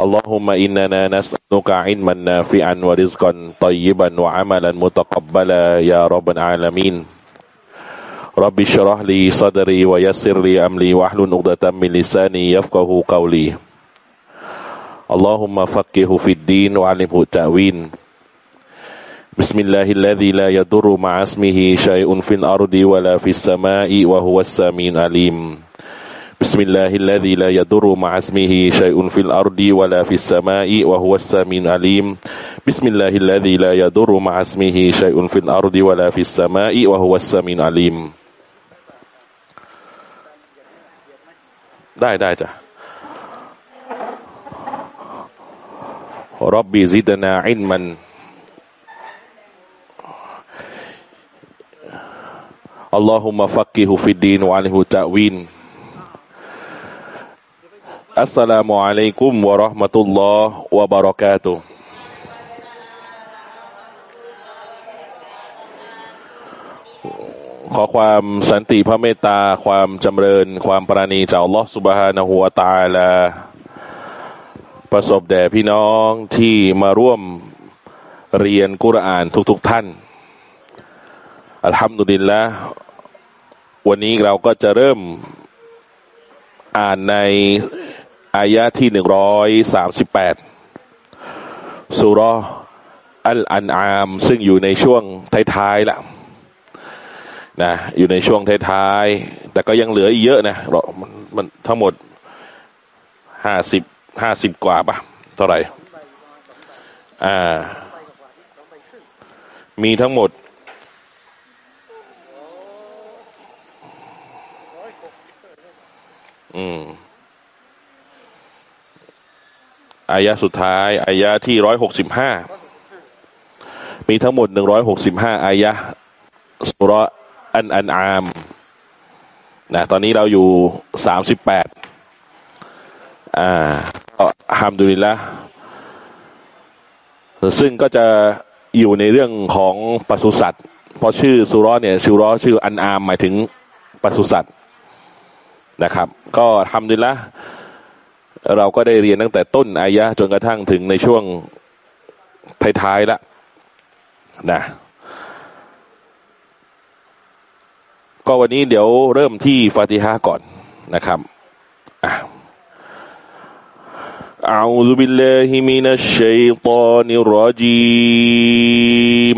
اللهم إننا نسألك علما نافعا ورزقا طيبا وعملا متقبلا يا رب العالمين. رب اشرح لي صدري ويسر لي أمري واحلل عقدة من لساني يفقه قولي. اللهم فقهه في الدين وعلمه التأويل. بسم الله الذي لا يضر مع اسمه شيء في الأرض ولا في السماء وهو السميع العليم. بسم الله الذي لا يضر مع اسمه شيء في الأرض ولا في السماء وهو السميع العليم بسم الله الذي لا يضر مع اسمه شيء في الأرض ولا في السماء وهو السميع العليم ได้ได้จ้ะ ربي زدنا علما อัสสลามุอะลัยกุมวะราะห์มะตุลลอฮ์วะบะเราะกาตุขอความสันติพระเมตตา ความจำเริญ ความปราณีจากลอสุบฮานะหัวตาลา ประสบแด่พี่น้องที่มาร่วมเรียนกุรอานทุกๆทท่าน อัลฮัมดุลิลละวันนี้เราก็จะเริ่มอ่านใน อายะที่หนึ่งร้อยสามสิบแปดสุรอัลอันอาม ซึ่งอยู่ในช่วงท้ายๆละนะอยู่ในช่วงท้ายๆแต่ก็ยังเหลืออีกเยอะนะมันมันทั้งหมดห้าสิบห้าสิบกว่าปะเท่าไหร่อ่า มีทั้งหมดอืม อายะสุดท้ายอายะที่ร้อยหกสิบห้ามีทั้งหมดหนึ่งร้อยหกสิบห้าอายะสุรอันอันอามนะตอนนี้เราอยู่สามสิบแปดอ่าก็ฮามดุลิละซึ่งก็จะอยู่ในเรื่องของปศุสัตว์เพราะชื่อสุรอเนี่ยชื่อรอชื่ออันอามหมายถึงปศุสัตว์นะครับ ก็ทำดีละ เราก็ได้เรียนตั้งแต่ต้นอายะจนกระทั่งถึงในช่วงท้ายๆแล้วนะ ก็วันนี้เดี๋ยวเริ่มที่ฟาติฮะก่อนนะครับอ่ะ أعوذ بالله من الشيطان الرجيم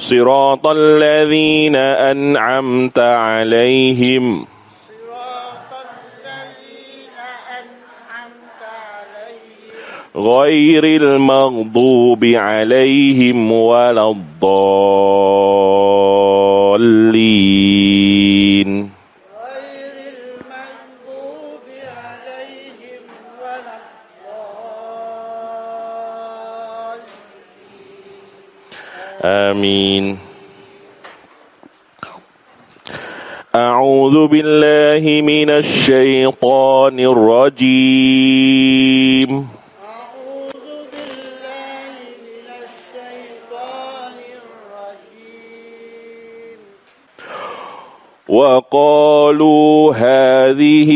صراط الذين أنعمت عليهم. غير المغضوب عليهم ولا الضالين. آمين. أعوذ بالله من الشيطان الرجيم. أعوذ بالله من الشيطان الرجيم وقالوا هذه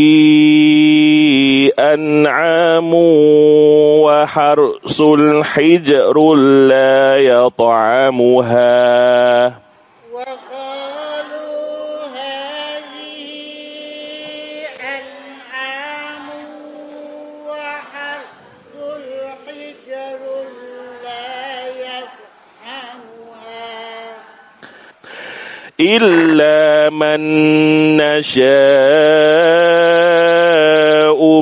أنعام وحرس الحجر لا يطعمها. إلا من نشاء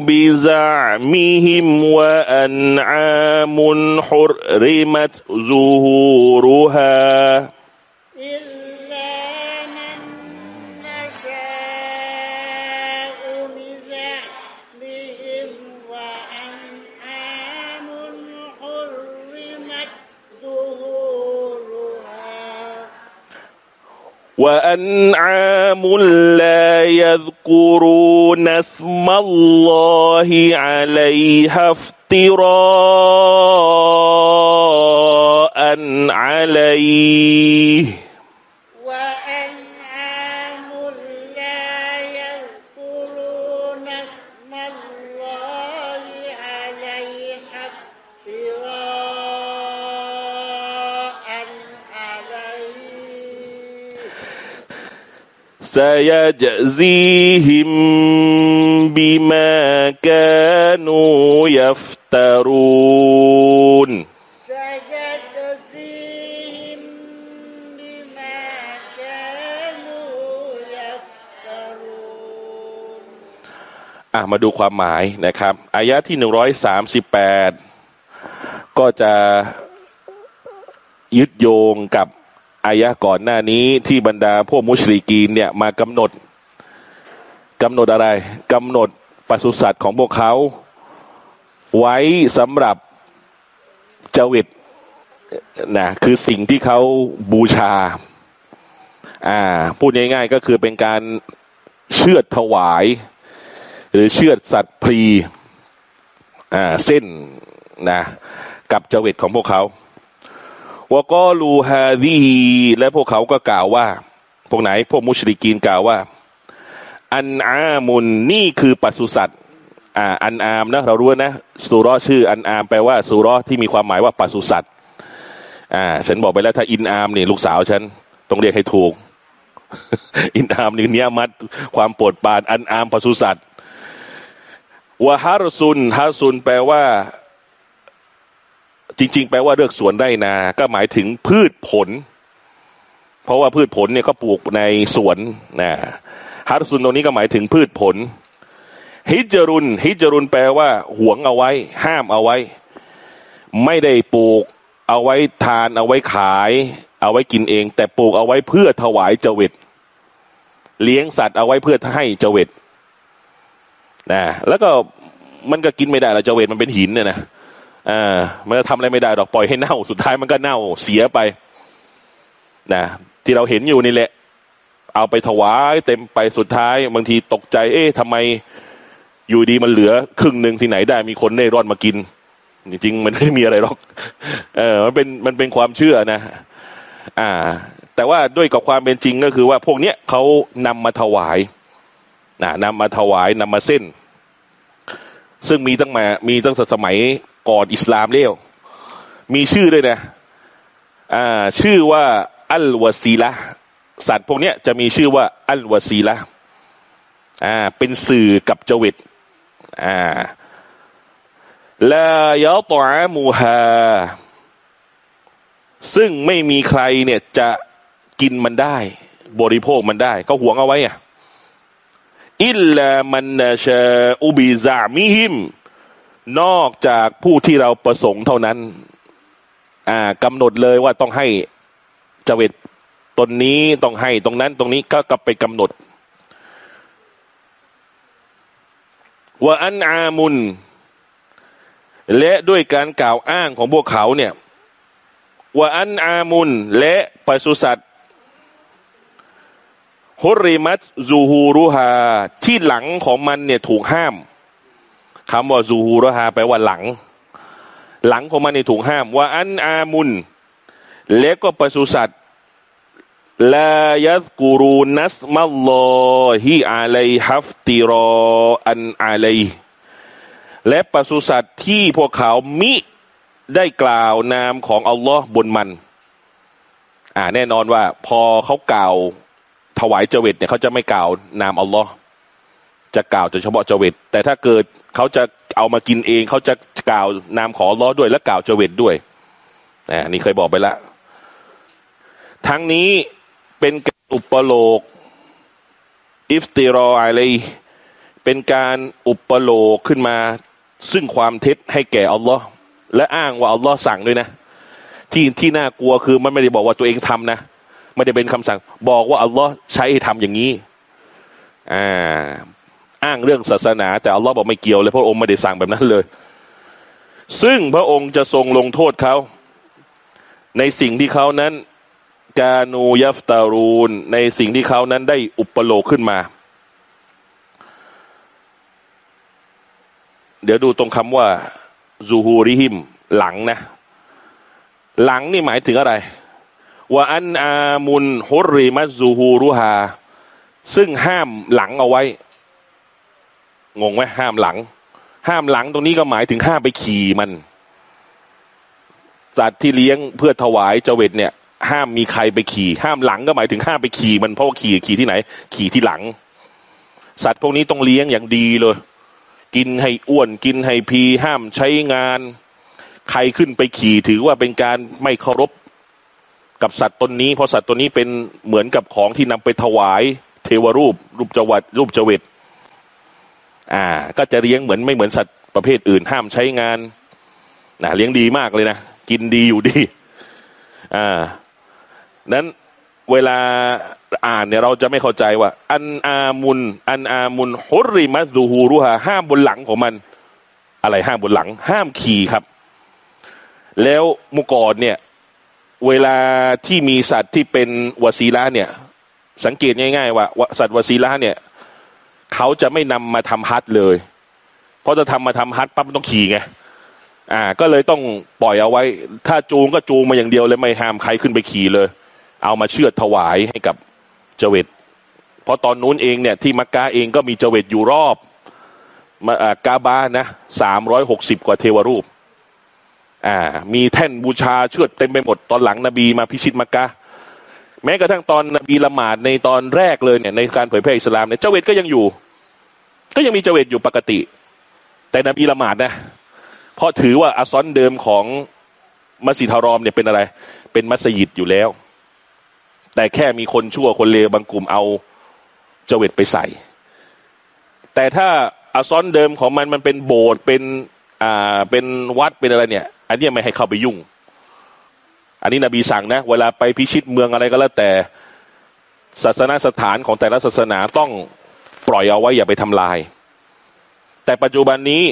بزعمهم وأنعام حرمت ظهورها. وأنعام لا يذكرون اسم الله عليها افتراء عليه. سيجزيهم بما كانوا يفترون سيجزيهم بما كانوا يفترون อ่ะมาดูความหมายนะครับ อายะที่หนึ่งร้อยสามสิบแปดก็จะยึดโยงกับ อายะก่อนหน้านี้ที่บรรดาพวกมุชริกีนเนี่ยมากำหนดกำหนดอะไรกำหนดปศุสัตว์ของพวกเขา ไว้สำหรับเจวิตนะคือสิ่งที่เขาบูชา อ่า พูดง่ายๆก็คือเป็นการเชือดถวาย หรือเชือดสัตว์พลีอ่าเส้นนะกับเจวิตของพวกเขา วก็ลูฮาดีและพวกเขาก็กล่าวว่า พวกไหน พวกมุชริกีนกล่าวว่า อันอามุนนี่คือปศุสัตว์อ่าอันอามนะเรารู้นะสุรอชื่อ อันอามแปลว่าสุรอที่มีความหมายว่าปศุสัตว์อ่า ฉันบอกไปแล้วถ้าอินอามนี่ลูกสาวฉันต้องเรียกให้ถูก อินอามนี่เนียมัดความปรดปานอันอามปศุสัตว์วะฮารซุนฮารซุนแปลว่า จริง ๆ แปลว่าเลือกสวนไร่นา ก็หมายถึงพืชผล เพราะว่าพืชผลเนี่ยก็ปลูกในสวนนะฮารุซุนตรงนี้ก็หมายถึงพืชผล ฮิจรุน ฮิจรุนแปลว่าห่วงเอาไว้ ห้ามเอาไว้ ไม่ได้ปลูก เอาไว้ทาน เอาไว้ขาย เอาไว้กินเอง แต่ปลูกเอาไว้เพื่อถวายเจวิตเลี้ยงสัตว์เอาไว้เพื่อให้เจวิตนะแล้วก็มันก็กินไม่ได้ละเจเวตมันเป็นหินเนี่ยนะ อ่ามันจะทำอะไรไม่ได้ดอกปล่อยให้เน่า สุดท้ายมันก็เน่าเสียไปนะที่เราเห็นอยู่นี่แหละ เอาไปถวายเต็มไปสุดท้ายบางทีตกใจ เอ๊ะทำไมอยู่ดีมันเหลือ ครึ่งหนึ่งที่ไหนได้มีคนเน่ร่อนมากิน จริงๆมันไม่มีอะไรหรอก เออ มันเป็นมันเป็นความเชื่อนะ อ่า แต่ว่าด้วยกับความเป็นจริงก็คือว่าพวกเนี้ยเขานำมาถวายนะนำมาถวายนำมาเส้น ซึ่งมีตั้งมามีตั้งแต่สมัย ก่อนอิสลามเลี้ยวมีชื่อด้วยนะอ่าชื่อว่าอัลวาซีละสัตว์พวกเนี้ยจะมีชื่อว่าอัลวาซีละอ่าเป็นสื่อกับจวิตอ่าลายาตอมูฮาซึ่งไม่มีใครเนี่ยจะกินมันได้ บริโภคมันได้ก็หวงเอาไว้อะอิลลามันชาอุบิซามิฮิม นอกจากผู้ที่เราประสงค์เท่านั้น อ่ากำหนดเลยว่าต้องให้เจวิตตนนี้ต้องให้ตรงนั้น ตรงนี้ก็กลับไปกำหนดว่าอันอามุน และด้วยการกล่าวอ้างของพวกเขาเนี่ยว่าอันอามุน และปศุสัตว์ฮุริมัตซูฮูรุฮาที่หลังของมันเนี่ยถูกห้าม คำว่าซูฮูรฮาแปลว่าหลัง หลังของมันเนี่ยถูกห้ามว่าอันอามุนและก็ปศุสัตว์ลายัสกูรูนัสมัลลอฮิอาลัยฮัฟติรออันอาลัยและปศุสัตว์ที่พวกเขามิได้กล่าวนามของอัลลอฮ์บนมัน อ่าแน่นอนว่า พอเขากล่าวถวายเจวิตเนี่ยเขาจะไม่กล่าวนามอัลลอฮ์ จะกล่าวแต่เฉพาะเจวิตแต่ถ้าเกิดเขาจะเอามากินเอง เขาจะกล่าวนามขอเลลอด้วยและกล่าวเจวิตด้วยอ่านี่เคยบอกไปแล้วทั้งนี้เป็นการอุปโลก อิฟติรออะไร เป็นการอุปโลกขึ้นมา ซึ่งความเท็จให้แก่อัลลอฮ์และอ้างว่าอัลลอฮ์สั่งด้วยนะ ที่ที่น่ากลัวคือมันไม่ได้บอกว่าตัวเองทำนะไม่ได้เป็นคำสั่ง บอกว่าอัลลอฮ์ใช้ให้ทำอย่างนี้ อ่า อ้างเรื่องศาสนา แต่อัลลอฮ์บอกไม่เกี่ยวเลยพระองค์ไม่ได้สั่งแบบนั้นเลย ซึ่งพระองค์จะทรงลงโทษเขา ในสิ่งที่เขานั้นกานูยัฟตารูนในสิ่งที่เขานั้นได้อุปโลกขึ้นมา เดี๋ยวดูตรงคำว่าซูฮูริฮิม หลังนะ หลังนี่หมายถึงอะไรว่าอันอามุนฮุริมัซูฮูรุฮาซึ่งห้ามหลังเอาไว้ งงไหมห้ามหลัง ห้ามหลังตรงนี้ก็หมายถึงห้ามไปขี่มัน สัตว์ที่เลี้ยงเพื่อถวายเจวิตเนี่ย ห้ามมีใครไปขี่ ห้ามหลังก็หมายถึงห้ามไปขี่มันเพราะขี่ขี่ที่ไหน ขี่ที่หลัง สัตว์พวกนี้ต้องเลี้ยงอย่างดีเลย กินให้อ้วนกินให้พีห้ามใช้งาน ใครขึ้นไปขี่ถือว่าเป็นการไม่เคารพกับสัตว์ตนนี้เพราะสัตว์ตัวนี้เป็นเหมือนกับของที่นำไปถวาย เทวรูป รูปจวัดรูปจเวต อ่า ก็จะเลี้ยงเหมือนไม่เหมือนสัตว์ประเภทอื่น ห้ามใช้งานนะเลี้ยงดีมากเลยนะ กินดีอยู่ดี อ่า นั้นเวลาอ่านเนี่ยเราจะไม่เข้าใจว่า อันอามุน อันอามุนฮุริมัซูฮูรุฮาห้ามบนหลังของมัน อะไรห้ามบนหลัง ห้ามขี่ครับ แล้วมุกรเนี่ย เวลาที่มีสัตว์ที่เป็นวสีละเนี่ย สังเกตง่าย ๆ ว่าสัตว์วสีละเนี่ย เขาจะไม่นำมาทำฮัทเลย เพราะจะทำมาทำฮัทปั๊บต้องขี่ไงอ่า ก็เลยต้องปล่อยเอาไว้ ถ้าจูงก็จูงมาอย่างเดียวเลยไม่ห้ามใครขึ้นไปขี่เลย เอามาเชือดถวายให้กับเจวิตเพราะตอนนู้นเองเนี่ยที่มักกะเองก็มีเจวิตอยู่รอบมากาบานะสามร้อยหกสิบกว่าเทวรูป อ่า มีแท่นบูชาเชือดเต็มไปหมดตอนหลังนบีมาพิชิตมักกะ แม้กระทั่งตอนนบีละหมาดในตอนแรกเลยเนี่ยในการเผยแพร่อิสลามเนี่ยเจวิตก็ยังอยู่ ก็ยังมีเจวิตอยู่ปกติ แต่นบีละหมาดนะเพราะถือว่าอาซอนเดิมของมัสยิดฮารอมเนี่ยเป็นอะไร เป็นมัสยิดอยู่แล้ว แต่แค่มีคนชั่วคนเลวบางกลุ่มเอาเจวิตไปใส่ แต่ถ้าอาซอนเดิมของมันมันเป็นโบสถ์เป็นอ่าเป็นวัดเป็นอะไรเนี่ย อันนี้ไม่ให้เข้าไปยุ่ง อันนี้นบีสั่งนะ เวลาไปพิชิตเมืองอะไรก็แล้วแต่ ศาสนาสถานของแต่ละศาสนาต้องปล่อยเอาไว้อย่าไปทำลาย แต่ปัจจุบันนี้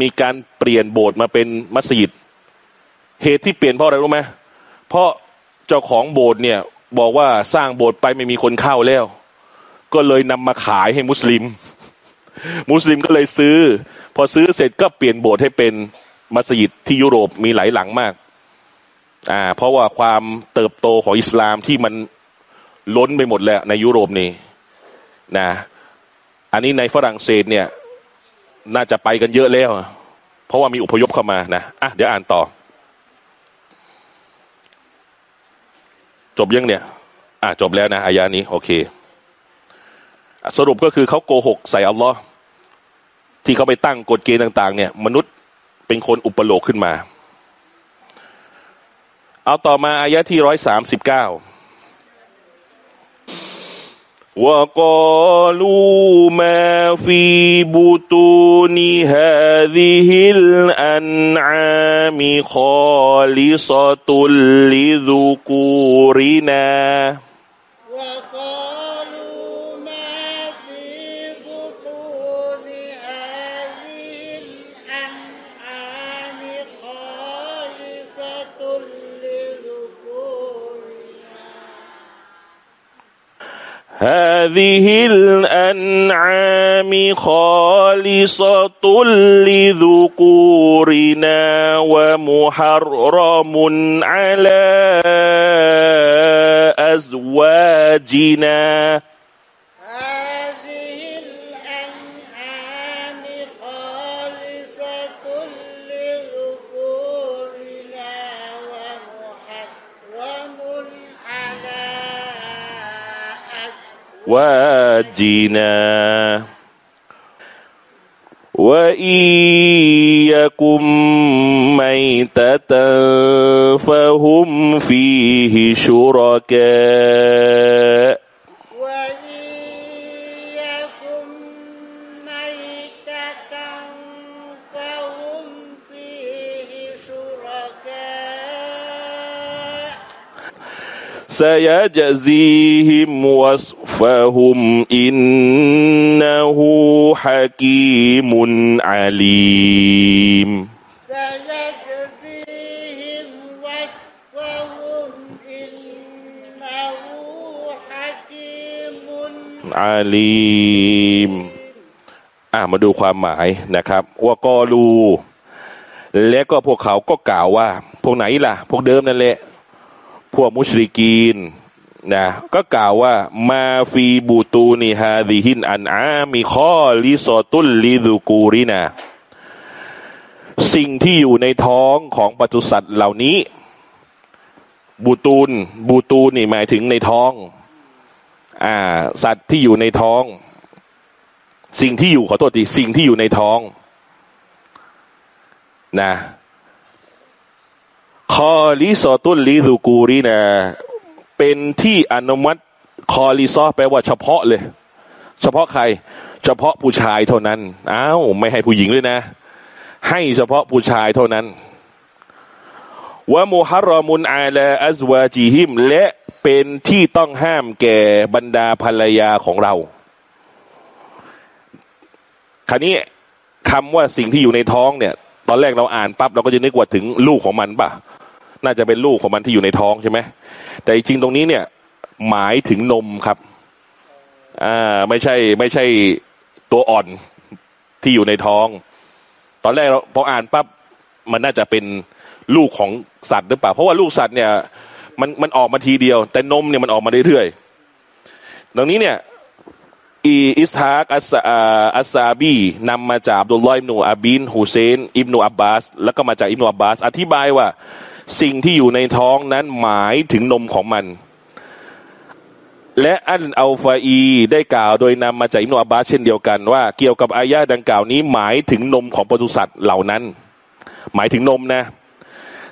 มีการเปลี่ยนโบสถ์มาเป็นมัสยิด เหตุที่เปลี่ยนเพราะอะไรรู้ไหมเพราะเจ้าของโบสถ์เนี่ยบอกว่าสร้างโบสถ์ไปไม่มีคนเข้าแล้ว ก็เลยนำมาขายให้มุสลิม มุสลิมก็เลยซื้อ พอซื้อเสร็จก็เปลี่ยนโบสถ์ให้เป็นมัสยิดที่ยุโรปมีหลายหลังมาก อ่า เพราะว่าความเติบโตของอิสลามที่มันล้นไปหมดแล้วในยุโรปนี่นะ อันนี้ในฝรั่งเศสเนี่ย น่าจะไปกันเยอะแล้ว เพราะว่ามีอพยพเข้ามานะอะเดี๋ยวอ่านต่อ จบยังเนี่ย อะจบแล้วนะอายานี้ โอเค สรุปก็คือเขาโกหกใส่อัลลอฮ์ที่เขาไปตั้งกฎเกณฑ์ต่าง ๆ เนี่ย มนุษย์เป็นคนอุปโลกขึ้นมา เอาต่อมา อายะที่ร้อยสามสิบเก้า وقالوا ما في بطون هذه الأنعام خالصة لذكورنا هذه الأنعام خالصة لذكورنا ومحرم على أزواجنا. أزواجنا وإن يكن ميتة فهم فيه شركاء. سيجزيهم وصفهم إنه حكيم عليم سيجزيهم وصفهم إنه حكيم อาลีม อ่ามาดูความหมายนะครับ ว่ากอลู และก็พวกเขาก็กล่าวว่า พวกไหนล่ะ พวกเดิมนั่นแหละ พวกมุชริกีนนะก็กล่าวว่ามาฟีบูตูนิฮาดิฮินอันอามีข้อลิซอตุลลิดูกูรินาสิ่งที่อยู่ในท้องของปศุสัตว์เหล่านี้ บูตูน บูตูนนี่หมายถึงในท้อง อ่า สัตว์ที่อยู่ในท้อง สิ่งที่อยู่ขอโทษทีสิ่งที่อยู่ในท้อง นะ คอลิซอตุลลิดูกูรีนะเป็นที่อนุมัติคอลิซอแปลว่าเฉพาะเลย เฉพาะใคร เฉพาะผู้ชายเท่านั้นอ้าวไม่ให้ผู้หญิงเลยนะ ให้เฉพาะผู้ชายเท่านั้นวะมุฮัรอมุนอาลาอัซวาจีฮิมและเป็นที่ต้องห้ามแก่บรรดาภรรยาของเราคราวนี้คำว่าสิ่งที่อยู่ในท้องเนี่ย ตอนแรกเราอ่านปั๊บเราก็จะนึกว่าถึงลูกของมันป่ะ น่าจะเป็นลูกของมันที่อยู่ในท้องใช่ไหมแต่จริงตรงนี้เนี่ย หมายถึงนมครับอ่าไม่ใช่ ไม่ใช่ตัวอ่อนที่อยู่ในท้อง ตอนแรกเราพออ่านปั๊บมันน่าจะเป็นลูกของสัตว์หรือเปล่า เพราะว่าลูกสัตว์เนี่ย มันมันออกมาทีเดียว แต่นมเนี่ยมันออกมาเรื่อยๆตรงนี้เนี่ยอีอิสฮากอัสอัสซาบีนำมาจากอับดุลลอฮ์อิบนุอาบินฮุเซนอิบนุอับบาส แล้วก็มาจากอิบนุอับบาส อธิบายว่า สิ่งที่อยู่ในท้องนั้นหมายถึงนมของมัน และอันอัลฟาอีได้กล่าวโดยนำมาจากอิบนุอับบาสเช่นเดียวกันว่าเกี่ยวกับอายะดังกล่าวนี้หมายถึงนมของปศุสัตว์เหล่านั้น หมายถึงนมนะ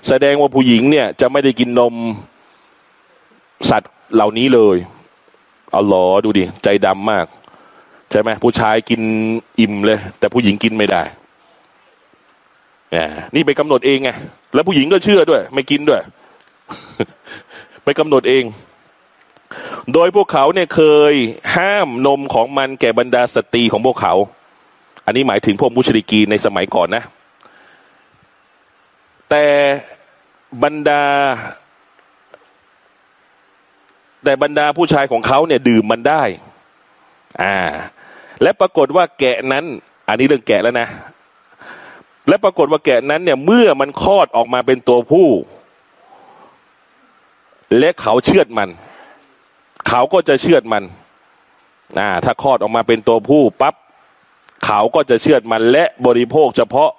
แสดงว่าผู้หญิงเนี่ยจะไม่ได้กินนมสัตว์เหล่านี้เลยเอาหรอดูดิใจดำมาก ใช่ไหมผู้ชายกินอิ่มเลย แต่ผู้หญิงกินไม่ได้ นี่ไปกำหนดเองไงแล้วผู้หญิงก็เชื่อด้วย ไม่กินด้วย ไปกำหนดเอง โดยพวกเขาเนี่ยเคยห้ามนมของมันแก่บรรดาสตรีของพวกเขา อันนี้หมายถึงพวกมุชริกีในสมัยก่อนนะ แต่บรรดา แต่บรรดาผู้ชายของเขาเนี่ยดื่มมันได้ อ่า และปรากฏว่าแกะนั้น อันนี้เรื่องแกะแล้วนะ และปรากฏว่าแกะนั้นเนี่ยเมื่อมันคลอดออกมาเป็นตัวผู้ และเขาเชือดมัน เขาก็จะเชือดมันอ่าถ้าคลอดออกมาเป็นตัวผู้ปั๊บเขาก็จะเชือดมันและบริโภคเฉพาะ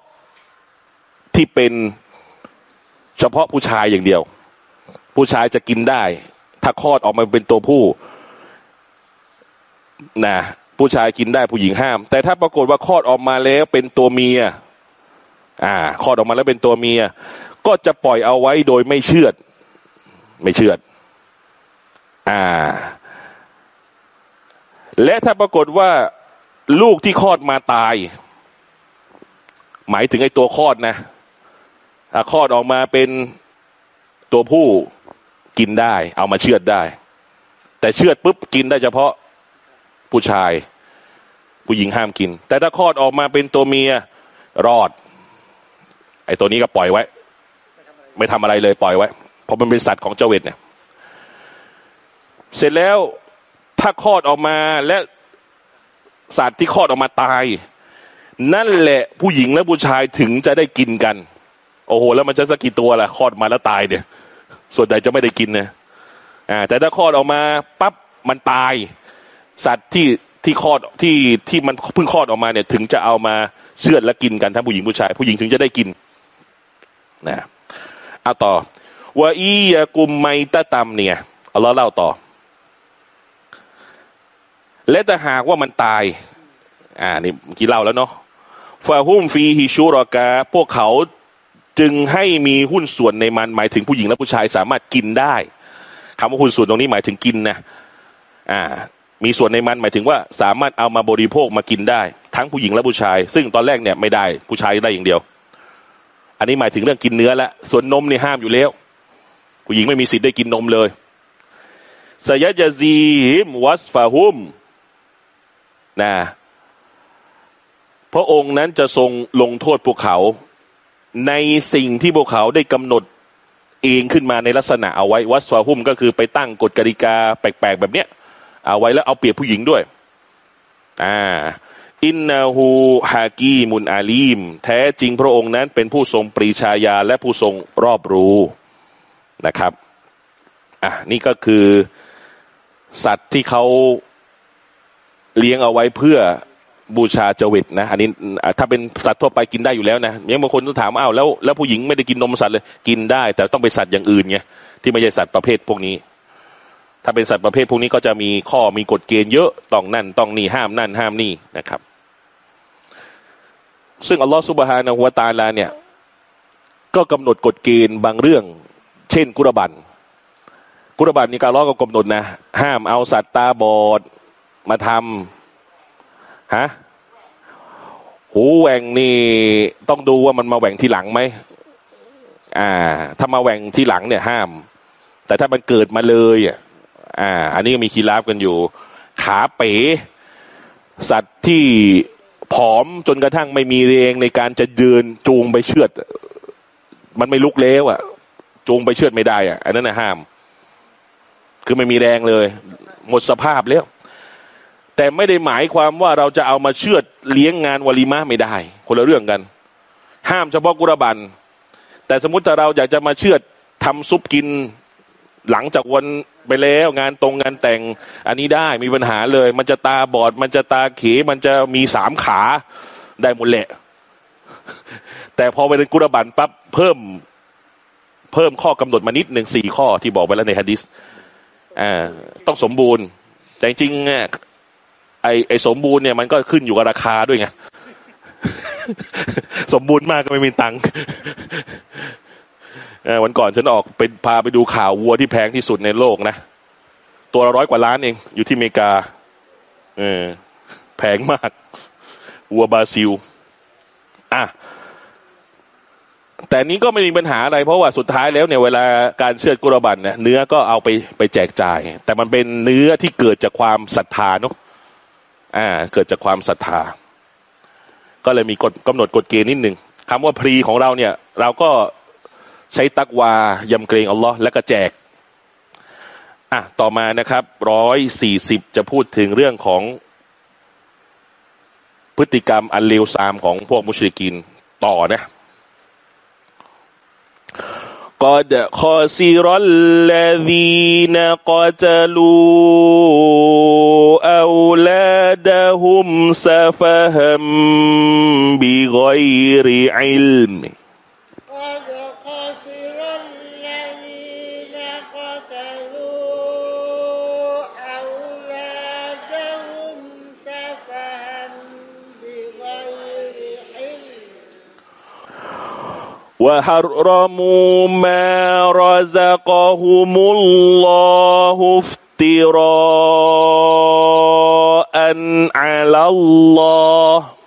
ที่เป็นเฉพาะผู้ชายอย่างเดียว ผู้ชายจะกินได้ ถ้าคลอดออกมาเป็นตัวผู้นะผู้ชายกินได้ผู้หญิงห้าม แต่ถ้าปรากฏว่าคลอดออกมาแล้วเป็นตัวเมีย อ่าคลอดออกมาแล้วเป็นตัวเมีย ก็จะปล่อยเอาไว้โดยไม่เชือด ไม่เชือด อ่า และถ้าปรากฏว่าลูกที่คลอดมาตาย หมายถึงไอ้ตัวคลอดนะถ้าคลอดออกมาเป็นตัวผู้กินได้ เอามาเชือดได้ แต่เชือดปุ๊บกินได้เฉพาะผู้ชาย ผู้หญิงห้ามกิน แต่ถ้าคลอดออกมาเป็นตัวเมียรอด อ้ตัวนี้ก็ปล่อยไว้ ไม่ทำอะไรเลยปล่อยไว้เพราะมันเป็นสัตว์ของเจ้าเวทเนี่ย เสร็จแล้วถ้าคลอดออกมาและสัตว์ที่คลอดออกมาตาย นั่นแหละผู้หญิงและผู้ชายถึงจะได้กินกัน โอ้โห แล้วมันจะสักกี่ตัวล่ะคลอดมาแล้วตายเนี่ย ส่วนใหญ่จะไม่ได้กินนะอ่า แต่ถ้าคลอดออกมาปั๊บมันตาย สัตว์ที่ที่คลอดที่ที่มันเพิ่งคลอดออกมาเนี่ย ถึงจะเอามาเชือดและกินกันทั้งผู้หญิงผู้ชาย ผู้หญิงถึงจะได้กิน นะเอาต่อว่าอียกุมไมตะตำเนี่ยเอาเราเล่าต่อ และแต่หากว่ามันตาย อ่านี่กี้เล่าแล้วเนาะฟาหุมฟีฮิชูรอกา พวกเขาจึงให้มีหุ้นส่วนในมันหมายถึงผู้หญิงและผู้ชายสามารถกินได้คำว่าหุ้นส่วนตรงนี้หมายถึงกินนะอ่า มีส่วนในมันหมายถึงว่าสามารถเอามาบริโภคมากินได้ ทั้งผู้หญิงและผู้ชาย ซึ่งตอนแรกเนี่ยไม่ได้ผู้ชายได้อย่างเดียว อันนี้หมายถึงเรื่องกินเนื้อละส่วนนมนี่ห้ามอยู่แล้ว ผู้หญิงไม่มีสิทธิ์ได้กินนมเลยสยจซีฮิมวัสฟาหุมนะพระองค์นั้นจะทรงลงโทษพวกเขา ในสิ่งที่พวกเขาได้กำหนดเองขึ้นมาในลักษณะเอาไว้วัสฟาหุมก็คือไปตั้งกฎกติกาแปลกๆแบบเนี้ย เอาไว้แล้วเอาเปรียบผู้หญิงด้วย อ่า อินนาหูฮากีมุนอาลีม แท้จริงพระองค์นั้นเป็นผู้ทรงปรีชาญาและผู้ทรงรอบรู้นะครับอะนี่ก็คือสัตว์ที่เขาเลี้ยงเอาไว้เพื่อบูชาเจวิตนะอันนี้ถ้าเป็นสัตว์ทั่วไปกินได้อยู่แล้วนะยังบางคนต้องถามอ้าวแล้วแล้วผู้หญิงไม่ได้กินนมสัตว์เลยกินได้ แต่ต้องเป็นสัตว์อย่างอื่นไงที่ไม่ใช่สัตว์ประเภทพวกนี้ ถ้าเป็นสัตว์ประเภทพวกนี้ก็จะมีข้อมีกฎเกณฑ์เยอะต้องนั่นต้องนี่ห้ามนั่นห้ามนี่นะครับ ซึ่งอัลลอฮฺสุบฮานะฮุวาตาลาเนี่ย ก็กำหนดกฎเกณฑ์บางเรื่อง เช่น กุรบัน กุรบันนี่การล้อก็กำหนดนะ ห้ามเอาสัตว์ตาบอดมาทำฮะหูแหว่งนี่ต้องดูว่ามันมาแหว่งทีหลังไหมอ่า ถ้ามาแหว่งทีหลังเนี่ยห้าม แต่ถ้ามันเกิดมาเลยอ่า อันนี้มีคีราฟกันอยู่ ขาเป๋ สัตว์ที่ ผอมจนกระทั่งไม่มีแรงในการจะเดินจูงไปเชือด มันไม่ลุกแล้วอะ จูงไปเชือดไม่ได้อะ อันนั้นนะห้าม คือไม่มีแรงเลย หมดสภาพแล้ว แต่ไม่ได้หมายความว่าเราจะเอามาเชือดเลี้ยงงานวลีมาไม่ได้ คนละเรื่องกัน ห้ามเฉพาะกุรบัน แต่สมมติถ้าเราอยากจะมาเชือดทำซุปกินหลังจากวัน ไปแล้วงานตรงงานแต่งอันนี้ได้มีปัญหาเลย มันจะตาบอด มันจะตาเขมันจะมีสามขาได้หมดแหละ แต่พอไปเป็นกุรบันปั๊บเพิ่ม เพิ่มข้อกำหนดมานิดหนึ่งสี่ข้อที่บอกไปแล้วในฮะดิษอ่าต้องสมบูรณ์ แต่จริงๆไอไอสมบูรณ์เนี่ยมันก็ขึ้นอยู่กับราคาด้วยไงสมบูรณ์มากก็ไม่มีตังค์ วันก่อนฉันออกไปพาไปดูข่าววัวที่แพงที่สุดในโลกนะ ตัวละร้อยกว่าล้านเอง อยู่ที่อเมริกา เออ แพงมาก วัวบราซิล อะ แต่นี้ก็ไม่มีปัญหาอะไร เพราะว่าสุดท้ายแล้วเนี่ยเวลาการเชือดกุรบันเนี่ยเนื้อก็เอาไปไปแจกจ่าย แต่มันเป็นเนื้อที่เกิดจากความศรัทธาเนาะ อ่า เกิดจากความศรัทธา ก็เลยมีกฎกำหนดกฎเกณฑ์นิดหนึ่งคำว่าพรีของเราเนี่ย เราก็ ใช้ตักวายำเกรงอัลลอฮ์และก็แจกอะต่อมานะครับร้อยสี่สิบจะพูดถึงเรื่องของพฤติกรรมอันเลวทรามของพวกมุชลิกินต่อนะกอดขอซิรัลลดีนกัจลูอูลาดะฮุมซะฟะฮัมบิไกรอิลม์ وحرموا ما رزقهم الله افتراء على الله.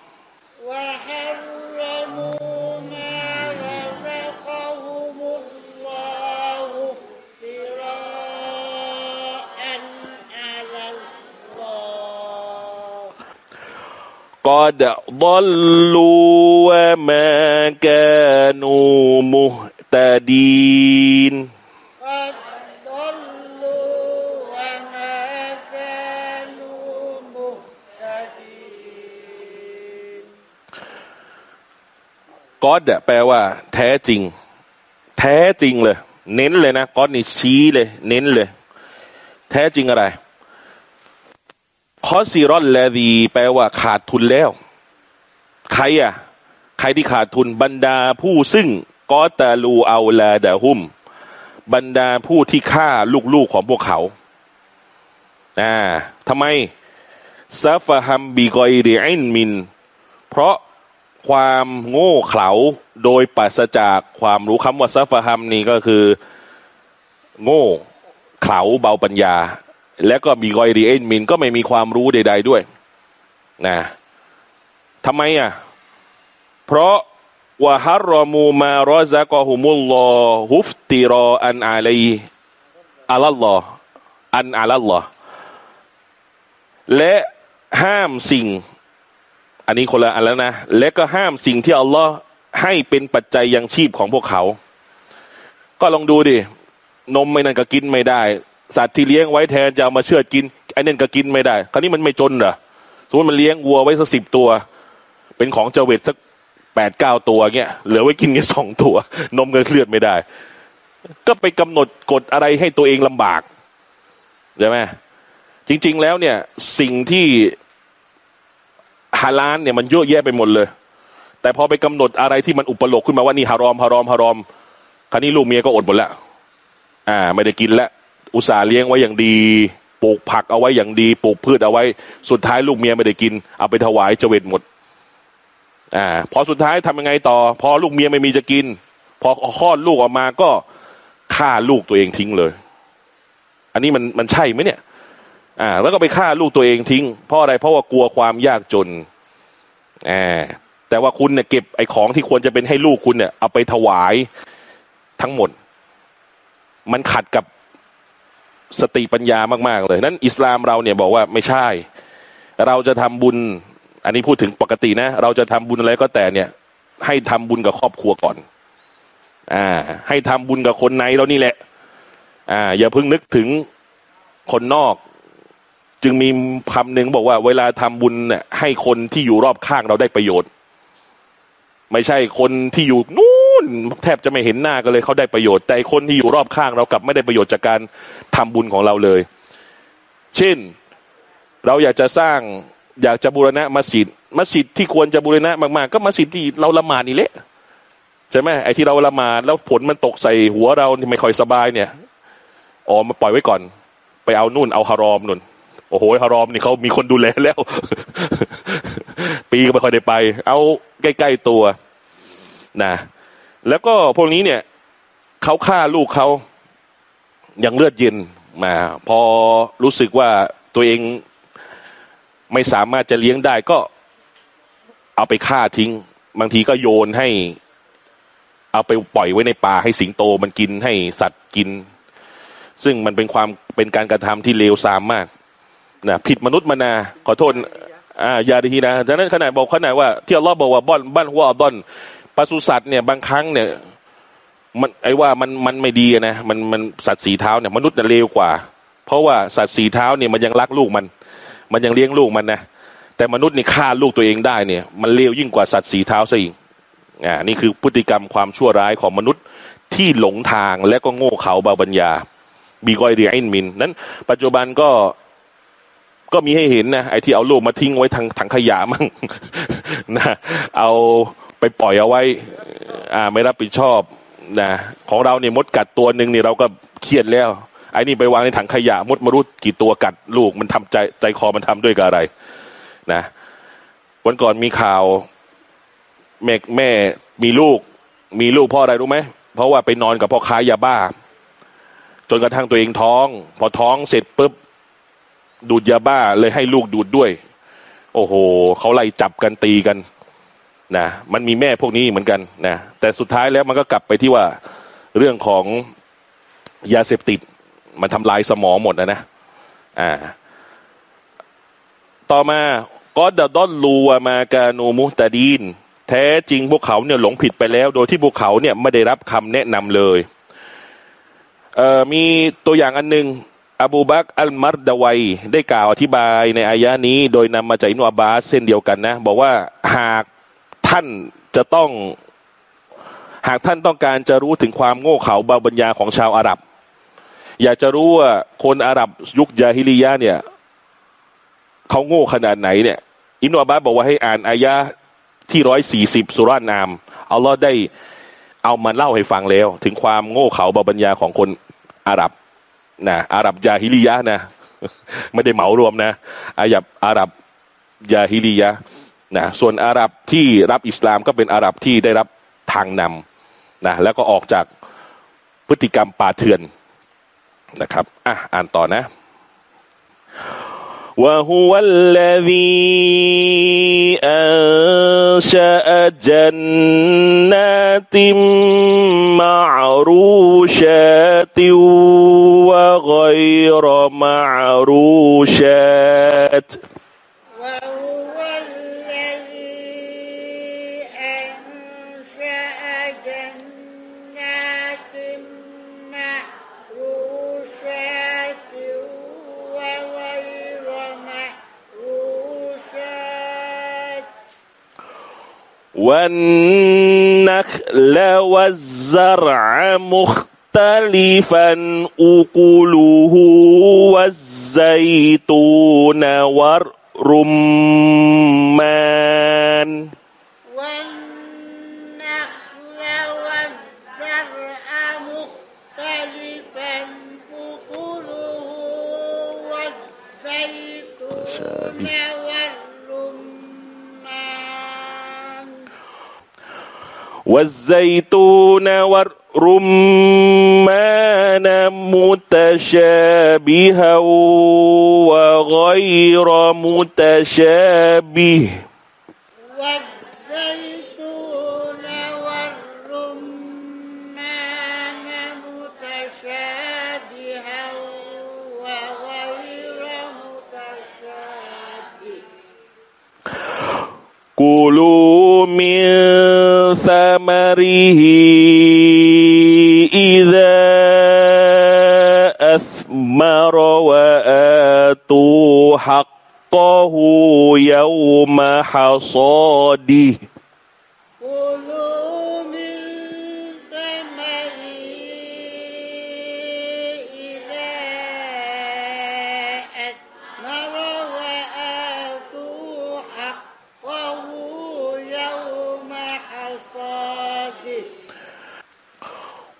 قد ضلوا وما كانوا مهتدين قد ضلوا แปลว่า แท้จริง แท้จริงเลย เน้นเลยนะ قد นี่ชี้เลย เน้นเลย แท้จริงอะไร คอซีรอนแลดี แปลว่าขาดทุนแล้ว ใครอะ ใครที่ขาดทุนบรรดาผู้ซึ่งกอตาลูเอาลาดาหุม บรรดาผู้ที่ฆ่าลูกๆของพวกเขาอ่าทำไมซาฟฮัมบีกอยรีอินมิน เพราะความโง่เขลาโดยปัสจากความรู้คำว่าซาฟฮัมนี่ก็คือ โง่เขลาเบาปัญญา แล้วก็มีกอยรีอินมินก็ไม่มีความรู้ใด ๆด้วยนะทำไมอะ เพราะวะฮารอมูมารอซากอฮุมุลลอฮุฟติรออันอาลัยอัลลอฮ์อันอัลลอฮ์และห้ามสิ่ง อันนี้คนละอันแล้วนะ และก็ห้ามสิ่งที่อัลลอฮ์ให้เป็นปัจจัยยังชีพของพวกเขา ก็ลองดูดิ นมไม่นั่นก็กินไม่ได้ สัตว์ที่เลี้ยงไว้แทนจะเอามาเชือดกินไอ้นั่นก็กินไม่ได้ คราวนี้มันไม่จนเหรอสมมติมันเลี้ยงวัวไว้สักสิบตัว เป็นของเจเวตสักแปดเก้าตัวเงี้ยเหลือไว้กินแค่สองตัว นมเงินเลือดไม่ได้ ก็ไปกำหนดกฎอะไรให้ตัวเองลำบากใช่ไหมจริง ๆ แล้วเนี่ย สิ่งที่ฮาลานเนี่ยมันเยอะแยะไปหมดเลย แต่พอไปกำหนดอะไรที่มันอุปโลกขึ้นมาว่านี่ฮารอมฮารอมฮารอม คราวนี้ลูกเมียก็อดหมดแล้วอ่า ไม่ได้กินแล้ว อุตส่าห์เลี้ยงไว้อย่างดี ปลูกผักเอาไว้อย่างดี ปลูกพืชเอาไว้ สุดท้ายลูกเมียไม่ได้กิน เอาไปถวายเจวิตหมด อ่า พอสุดท้ายทำยังไงต่อ พอลูกเมียไม่มีจะกิน พอคลอดลูกออกมาก็ฆ่าลูกตัวเองทิ้งเลย อันนี้มันมันใช่ไหมเนี่ย อ่า แล้วก็ไปฆ่าลูกตัวเองทิ้ง เพราะอะไร เพราะว่ากลัวความยากจนอ่าแต่ว่าคุณเนี่ยเก็บไอ้ของที่ควรจะเป็นให้ลูกคุณเนี่ยเอาไปถวายทั้งหมด มันขัดกับ สติปัญญามาก ๆ เลยนั้นอิสลามเราเนี่ยบอกว่าไม่ใช่ เราจะทำบุญ อันนี้พูดถึงปกตินะ เราจะทำบุญอะไรก็แต่เนี่ย ให้ทำบุญกับครอบครัวก่อน อ่า ให้ทำบุญกับคนในเรานี่แหละ อ่า อย่าเพิ่งนึกถึงคนนอก จึงมีคำหนึ่งบอกว่า เวลาทำบุญเนี่ยให้คนที่อยู่รอบข้างเราได้ประโยชน์ ไม่ใช่คนที่อยู่นู่ นแทบจะไม่เห็นหน้ากันเลยเขาได้ประโยชน์ แต่คนที่อยู่รอบข้างเรากลับไม่ได้ประโยชน์จากการทำบุญของเราเลย เช่นเราอยากจะสร้างอยากจะบูรณะมัสยิดมัสยิดที่ควรจะบูรณะมากๆ ก็มัสยิดที่เราละหมาดนี่แหละใช่ไหมไอ้ที่เราละหมาดแล้วผลมันตกใส่หัวเราที่ไม่ค่อยสบายเนี่ยอ๋อมาปล่อยไว้ก่อน ไปเอานู่นเอาฮารอมนู่นโอ้โหฮารอมนี่เขามีคนดูแลแล้ว ปีก็ไม่ค่อยได้ไป เอาใกล้ๆตัวนะ แล้วก็พวกนี้เนี่ยเขาฆ่าลูกเขายังเลือดเย็นมา พอรู้สึกว่าตัวเองไม่สามารถจะเลี้ยงได้ก็เอาไปฆ่าทิ้ง บางทีก็โยนให้ เอาไปปล่อยไว้ในป่าให้สิงโตมันกินให้สัตว์กิน ซึ่งมันเป็นความเป็นการกระทำที่เลวทรามมากนะผิดมนุษย์มานา ขอโทษอ่ายาดีนะดังนั้นขนาดบอกขนาดว่าที่อัลลอฮ์บอกว่าบ้านบ้านหัวบ้าน ปศุสัตว์เนี่ยบางครั้งเนี่ย มันไอ้ว่ามันมันไม่ดีนะมันมันสัตว์สีเท้าเนี่ยมนุษย์น่ะเลวกว่า เพราะว่าสัตว์สีเท้าเนี่ยมันยังรักลูกมัน มันยังเลี้ยงลูกมันนะแต่มนุษย์นี่ฆ่าลูกตัวเองได้เนี่ย มันเลวยิ่งกว่าสัตว์สีเท้าซะอีกอ่านี่คือพฤติกรรมความชั่วร้ายของมนุษย์ที่หลงทางและก็โง่เขลาบาบัญญาบีกอยเรียอินมิน นั้น ปัจจุบันก็ก็มีให้เห็นนะไอ้ที่เอาลูกมาทิ้งไว้ทางถังขยะมั่งนะเอา ไปปล่อยเอาไว้ อ่า ไม่รับผิดชอบนะของเราเนี่ยมดกัดตัวหนึ่งเนี่ยเราก็เครียดแล้วไอ้นี่ไปวางในถังขยะมดมารู้กี่ตัวกัดลูกมันทำใจใจคอมันทำด้วยกับอะไร นะ วันก่อนมีข่าวแม่แม่มีลูก มีลูกเพราะอะไรรู้ไหมเพราะว่าไปนอนกับพ่อค้ายาบ้า จนกระทั่งตัวเองท้อง พอท้องเสร็จปุ๊บดูดยาบ้าเลยให้ลูกดูดด้วย โอ้โหเขาไล่จับกันตีกัน นะมันมีแม่พวกนี้เหมือนกันนะแต่สุดท้ายแล้วมันก็กลับไปที่ว่าเรื่องของยาเสพติด มันทำลายสมองหมดนะนะอ่าต่อมาก็ดดอนลูวมากานูมุตาดีน แท้จริงพวกเขาเนี่ยหลงผิดไปแล้ว โดยที่พวกเขาเนี่ยไม่ได้รับคำแนะนำเลยเอ่อมีตัวอย่างอันหนึ่งอบูบักอัลมัรดาวัยได้กล่าวอธิบายในอายะนี้ โดยนำมาจากอินวาบาสเส้นเดียวกันนะ บอกว่าหาก ท่านจะต้องหากท่านต้องการจะรู้ถึงความโง่เขลาเบาปัญญาของชาวอาหรับ อยากจะรู้ว่าคนอาหรับยุคยาฮิลียะเนี่ยเขาโง่ขนาดไหนเนี่ย อินวาบาบอกว่าให้อ่านอายะที่ร้อยสี่สิบสุรานามอัลลอฮ์ได้เอามาเล่าให้ฟังแล้ว ถึงความโง่เขลาเบาปัญญาของคนอาหรับนะอาหรับยาฮิลียะนะ ไม่ได้เหมารวมนะอาหรับอาหรับยาฮิลียะ นะส่วนอาหรับที่รับอิสลามก็เป็นอาหรับที่ได้รับทางนำนะแล้วก็ออกจากพฤติกรรมป่าเถื่อนนะครับอ่ะอ่านต่อนะ وهو الذي أنشأ جنات معروشات وغير معروشات والنخل والزرع مختلفا أكله والزيتون والرمان. والزيتون والرمان متشابها وغير متشابه والزيتون كلوا من ثمره إذا أثمر وآتوا حقه يوم حصاده.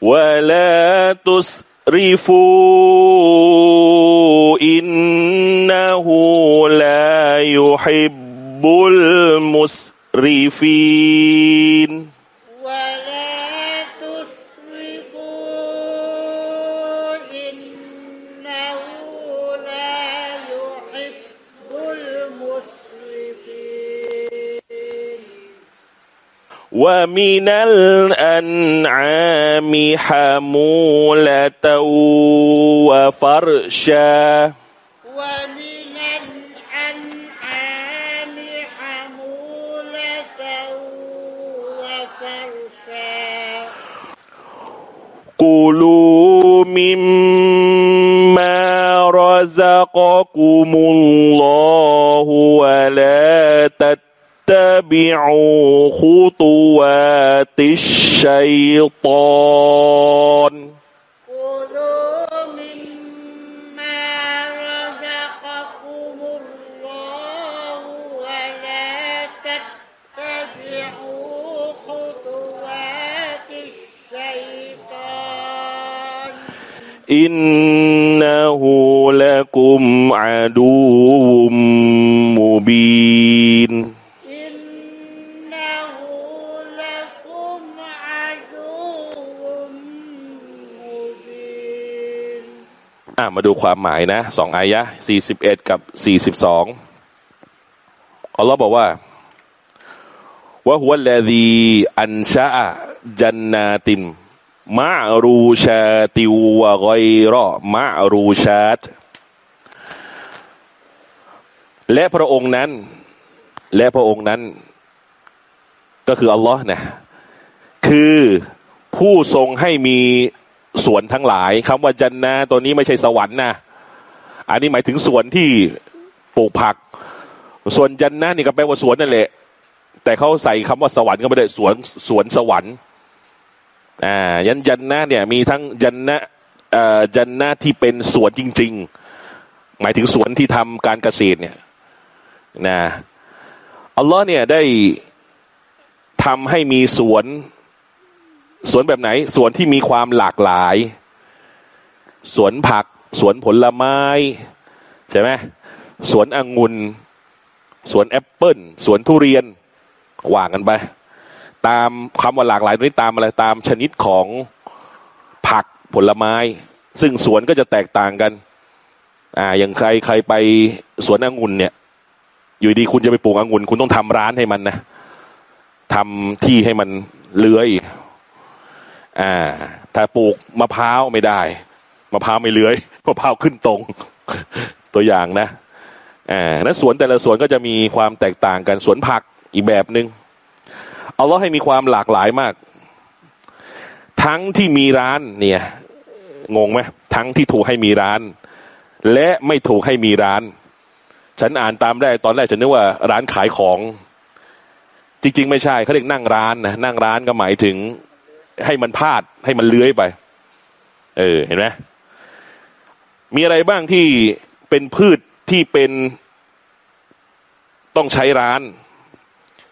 ولا تسرفوا إنه لا يحب المسرفين. ومن الأنعام حمولة وفرشا. ومن الأنعام حمولة وفرشا. كلوا مما رزقكم الله ولا تتبعوا خطوات الشيطان. كلوا مما رزقكم الله ولا تتبعوا خطوات الشيطان. إنه لكم عدو مبين. อะมาดูความหมายนะสองอายะสี่สิบเอ็ดกับสี่สิบสองอัลลอฮ์บอกว่าว่าหัวลดีอันชาจันนาตินมารูชาติวะกอยรอมารูชาตและพระองค์นั้น และพระองค์นั้น ก็คืออัลลอฮ์นะ คือผู้ทรงให้มี สวนทั้งหลายคำว่าจันนาตัวนี้ไม่ใช่สวรรค์นะอันนี้หมายถึงสวนที่ปลูกผัก ส่วนจันนานี่ก็แปลว่าสวนนั่นแหละ แต่เขาใส่คำว่าสวรรค์ก็ไม่ได้สวนสวนสวรรค์อ่ายันจันนะเนี่ยมีทั้งจันนะเอ่อจันนะที่เป็นสวนจริง ๆ หมายถึงสวนที่ทำการเกษตรเนี่ยนะอัลลอฮ์เนี่ยได้ทำให้มีสวน สวนแบบไหน สวนที่มีความหลากหลาย สวนผัก สวนผลไม้ใช่ไหมสวนองุ่นสวนแอปเปิลสวนทุเรียนว่ากันไป ตามคำว่าหลากหลายนี้ตามอะไรตามชนิดของผักผลไม้ ซึ่งสวนก็จะแตกต่างกัน อ่า อย่างใครใครไปสวนองุ่นเนี่ย อยู่ดีคุณจะไปปลูกองุ่นคุณต้องทำร้านให้มันนะทำที่ให้มันเลื้อย อ่าถ้าปลูกมะพร้าวไม่ได้มะพร้าวไม่เลื้อยมะพร้าวขึ้นตรง ตัวอย่างนะอ่านั้นสวนแต่ละสวนก็จะมีความแตกต่างกันสวนผักอีกแบบหนึง่งเอาล้อให้มีความหลากหลายมาก ทั้งที่มีร้านเนี่ยงงไหมทั้งที่ถูกให้มีร้าน และไม่ถูกให้มีร้าน ฉันอ่านตามได้ตอนแรกฉันนึกว่าร้านขายของ จริง ๆ ไม่ใช่เขาเรียกนั่งร้านนะนั่งร้านก็หมายถึง ให้มันพลาดให้มันเลื้อยไป เออเห็นไหมมีอะไรบ้างที่เป็นพืชที่เป็นต้องใช้ร้าน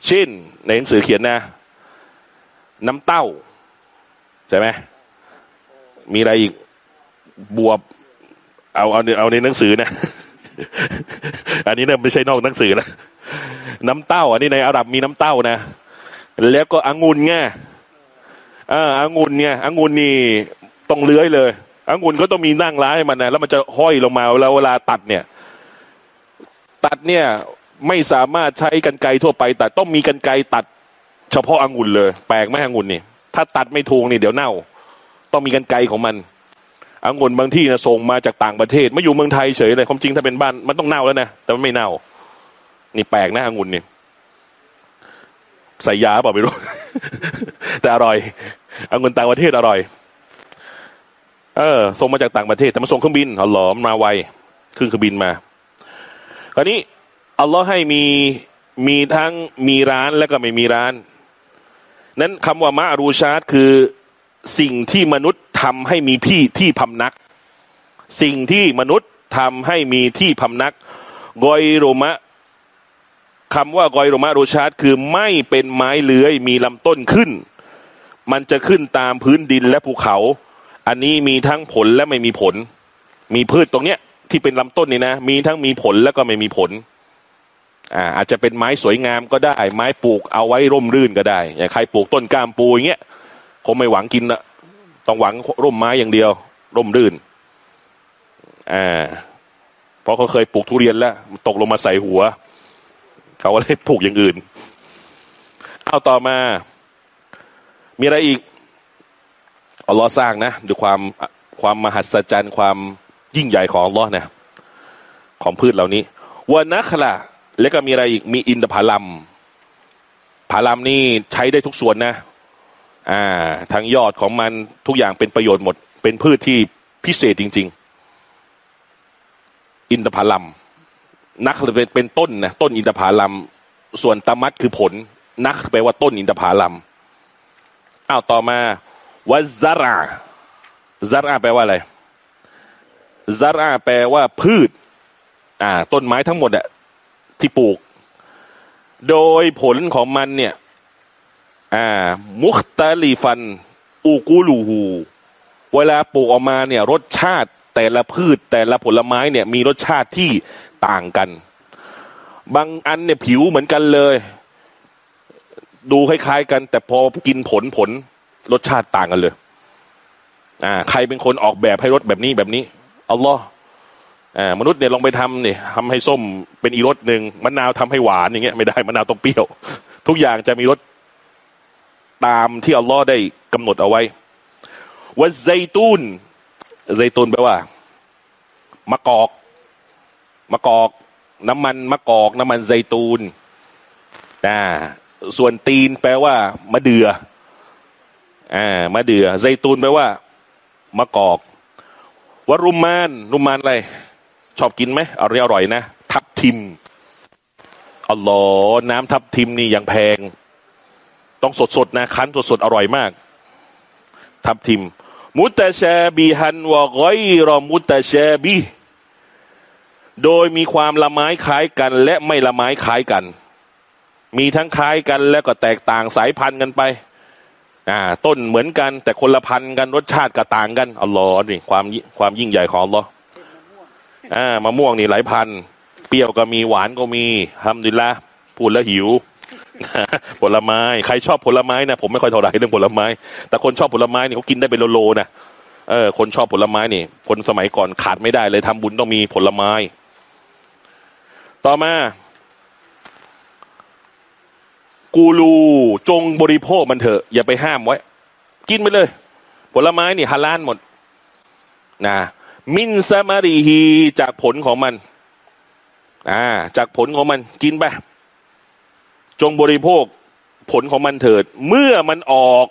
เช่น ในหนังสือเขียนนะ น้ำเต้าใช่ไหมมีอะไรอีกบวบ เอาเอาเอาในหนังสือนะ อันนี้เนี่ยไม่ใช่นอกหนังสือนะ น้ำเต้า อันนี้ในอาหรับมีน้ำเต้านะ แล้วก็องุ่นไง อ่าองุ่นเนี่ยองุ่นนี่ต้องเลื้อยเลยองุ่นก็ต้องมีนั่งร้ายให้มันนะแล้วมันจะห้อยลงมาแล้วเวลาตัดเนี่ย ตัดเนี่ยไม่สามารถใช้กันไกทั่วไปแต่ต้องมีกันไกตัด เฉพาะองุ่นเลย แปลกไหมองุ่นนี่ถ้าตัดไม่ถูกนี่เดี๋ยวเน่า ต้องมีกันไกของมันองุ่นบางที่นะส่งมาจากต่างประเทศไม่อยู่เมืองไทยเฉยเลยความจริงถ้าเป็นบ้านมันต้องเน่าแล้วนะแต่มันไม่เน่า นี่แปลกนะองุ่นนี่ใส่ยาเปล่าไม่รู้แต่อร่อย เอาเงุ่นต่างประเทศอร่อย เออ ส่งมาจากต่างประเทศ แต่มาส่งเครื่องบินเอาหลอมมาไวขึ้นเครื่องบินมา คราวนี้อัลลอฮ์ให้มีมีทั้งมีร้านแล้วก็ไม่มีร้าน นั้นคำว่ามะรูชาตคือสิ่งที่มนุษย์ทำให้มีพี่ที่พำนัก สิ่งที่มนุษย์ทำให้มีที่พำนักกอยโรมะคำว่ากอยโรมะรูชาตคือไม่เป็นไม้เลื้อยมีลำต้นขึ้น มันจะขึ้นตามพื้นดินและภูเขา อันนี้มีทั้งผลและไม่มีผล มีพืชตรงเนี้ย ที่เป็นลำต้นนี่นะ มีทั้งมีผลแล้วก็ไม่มีผล อ่า อาจจะเป็นไม้สวยงามก็ได้ ไม้ปลูกเอาไว้ร่มรื่นก็ได้ อย่างใครปลูกต้นกล้ามปูอย่างเงี้ยคงไม่หวังกินละต้องหวังร่มไม้อย่างเดียว ร่มรื่น อ่า เพราะเขาเคยปลูกทุเรียนแล้วตกลงมาใส่หัว เขาก็เลยปลูกอย่างอื่น เอาต่อมา มีอะไรอีกอัลลอฮ์สร้างนะด้วยความความมหัศจรรย์ความยิ่งใหญ่ของอัลลอฮ์เนี่ยของพืชเหล่านี้วานัคละแล้วก็มีอะไรอีกมีอินทผลัมผลัมนี่ใช้ได้ทุกส่วนนะ อ่าทั้งยอดของมันทุกอย่างเป็นประโยชน์หมด เป็นพืชที่พิเศษจริง ๆ อินทผลัมนักเป็นเป็นต้นนะต้นอินทผลัมส่วนตามัดคือผล นักแปลว่าต้นอินทผลัม อ้าวต่อมาวัซาราซาราแปลว่าอะไรซาราแปลว่าพืช อ่า ต้นไม้ทั้งหมดอะที่ปลูก โดยผลของมันเนี่ย อ่า มุคตาลีฟัน อูกูลูฮู เวลาปลูกออกมาเนี่ย รสชาติแต่ละพืชแต่ละผลไม้เนี่ย มีรสชาติที่ต่างกัน บางอันเนี่ยผิวเหมือนกันเลย ดูคล้าย ๆ กัน แต่พอกินผลผลรสชาติต่างกันเลย อ่า ใครเป็นคนออกแบบให้รสแบบนี้แบบนี้อัลลอฮ์อ่ามนุษย์เนี่ยลองไปทำเนี่ยทำให้ส้มเป็นอีรสหนึ่งมะนาวทำให้หวานอย่างเงี้ยไม่ได้มะนาวต้องเปรี้ยว ทุกอย่างจะมีรสตามที่อัลลอฮ์ได้กำหนดเอาไว้ว่าไซตูนไซตูนแปลว่ามะกอกมะกอก น้ำมันมะกอก น้ำมันไซตูนอ่า ส่วนตีนแปลว่า มะเดือ่ออ่ามะเดือ่อไซตูนแปลว่า มะกอกวรุมมานรุมมานอะไร ชอบกินไหมอร่อยอร่อยนะ ทับทิมอัลลอน้ำทับทิมนี่ยังแพง ต้องสดสดนะคั้นสดสดอร่อยมาก ทับทิม มุตชาบีฮันวะกอยรอมุตชาบีโดยมีความละไม้คล้ายกัน และไม่ละไม้คล้ายกัน มีทั้งคล้ายกันแล้วก็แตกต่างสายพันธุ์กันไปอ่าต้นเหมือนกัน แต่คนละพันธุ์กันรสชาติก็ต่างกันอัลลอฮ์นี่ความความยิ่งใหญ่ของอัลลอฮ์อ่ามะม่วงนี่หลายพันธุ์เปรี้ยวก็มีหวานก็มีทำดีละพูดแล้วหิวผลไม้ใครชอบผลไม้นะผมไม่ค่อยเท่าไหร่เรื่องผลไม้ แต่คนชอบผลไม้นี่เขากินได้เป็นโลๆนะเออคนชอบผลไม้นี่คนสมัยก่อนขาดไม่ได้เลยทำบุญต้องมีผลไม้ ต่อมา กูรูจงบริโภคมันเถอะ อย่าไปห้ามไว้ กินไปเลย ผลไม้นี่ฮาลานหมดนะมินซามารีฮีจากผลของมัน อ่า จากผลของมันกินไป จงบริโภคผลของมันเถิด เมื่อมันออก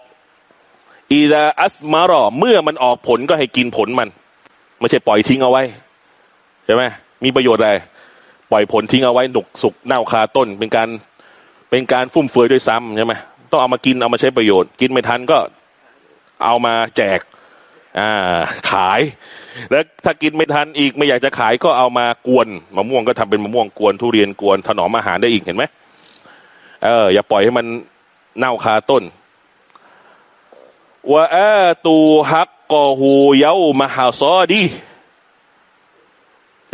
อีดาอัสมารอเมื่อมันออกผลก็ให้กินผลมัน ไม่ใช่ปล่อยทิ้งเอาไว้ใช่ไหมมีประโยชน์อะไร ปล่อยผลทิ้งเอาไว้หนุกสุกเน่าคาต้น เป็นการ เป็นการฟุ่มเฟือยด้วยซ้ำใช่ไหมต้องเอามากินเอามาใช้ประโยชน์ กินไม่ทันก็เอามาแจกอ่าขาย แล้วถ้ากินไม่ทันอีกไม่อยากจะขายก็เอามากวนมะม่วงก็ทำเป็นมะม่วงกวนทุเรียนกวนถนอมอาหารได้อีกเห็นไหมเอออย่าปล่อยให้มันเน่าคาต้นว่าอตูฮักกอฮูเยามหาซอดี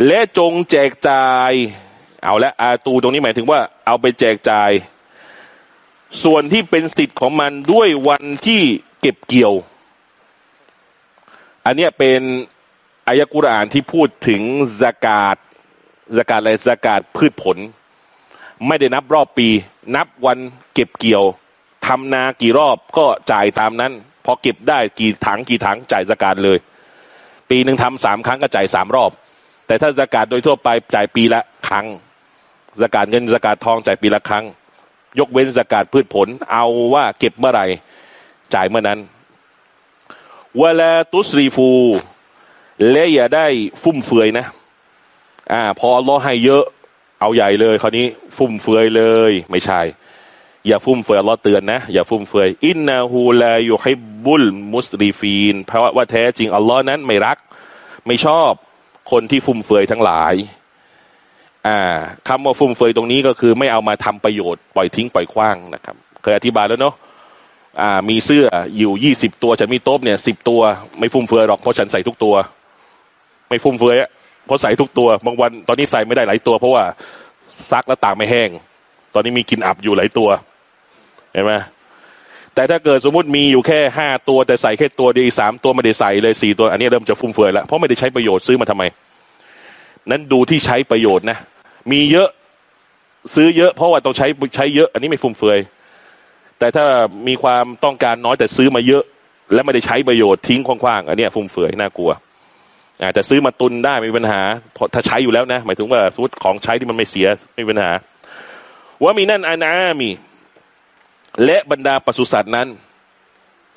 และจงแจกจ่าย เอาละอาตูตรงนี้หมายถึงว่าเอาไปแจกจ่าย ส่วนที่เป็นสิทธิ์ของมันด้วยวันที่เก็บเกี่ยว อันเนี้ยเป็นอายะกุรอานที่พูดถึงสกาดสกาดอะไรสกาดพืชผล ไม่ได้นับรอบปี นับวันเก็บเกี่ยวทำนากี่รอบก็จ่ายตามนั้น พอเก็บได้กี่ถังกี่ถังจ่ายสกาดเลย ปีหนึ่งทำสามครั้งก็จ่ายสามรอบ แต่ถ้าสกาดโดยทั่วไปจ่ายปีละครั้ง สกาดเงินสกาดทองจ่ายปีละครั้ง ยกเว้นสกาดพืชผล เอาว่าเก็บเมื่อไหร่จ่ายเมื่อนั้นเวลาตุสรีฟู และอย่าได้ฟุ่มเฟือยนะ อ่า พอรอให้เยอะ เอาใหญ่เลยคราวนี้ ฟุ่มเฟือยเลย ไม่ใช่ อย่าฟุ่มเฟือยรอเตือนนะ อย่าฟุ่มเฟือยอินนาฮูลายูฮิบุลมุสรีฟีน เพราะว่าแท้จริงอัลลอฮ์นั้นไม่รัก ไม่ชอบคนที่ฟุ่มเฟือยทั้งหลาย อ่าคำว่าฟุ่มเฟือยตรงนี้ก็คือไม่เอามาทำประโยชน์ปล่อยทิ้งปล่อยคว้างนะครับ เคยอธิบายแล้วเนาะอ่า มีเสื้ออยู่ยี่สิบตัวฉันมีโต๊ะเนี่ยสิบตัวไม่ฟุ่มเฟือยหรอกเพราะฉันใส่ทุกตัว ไม่ฟุ่มเฟือยเพราะใส่ทุกตัวบางวันตอนนี้ใส่ไม่ได้หลายตัว เพราะว่าซักแล้วตากไม่แห้ง ตอนนี้มีกินอับอยู่หลายตัว เห็นไหมแต่ถ้าเกิดสมมติมีอยู่แค่ห้าตัวแต่ใส่แค่ตัวเดียวสามตัวไม่ได้ใส่เลยสี่ตัวอันนี้เริ่มจะฟุ่มเฟือยแล้วเพราะไม่ได้ใช้ประโยชน์ซื้อมาทำไม นั้นดูที่ใช้ประโยชน์นะ มีเยอะซื้อเยอะเพราะว่าต้องใช้ใช้เยอะ อันนี้ไม่ฟุ่มเฟือย แต่ถ้ามีความต้องการน้อยแต่ซื้อมาเยอะ และไม่ได้ใช้ประโยชน์ทิ้งคว้างๆอันนี้ฟุ่มเฟือยน่ากลัวอาจจะซื้อมาตุนได้ไม่มีปัญหาเพราะถ้าใช้อยู่แล้วนะ หมายถึงว่าสมมติของใช้ที่มันไม่เสียไม่มีปัญหาว่ามีนั่นอานามี และบรรดาปศุสัตว์นั้น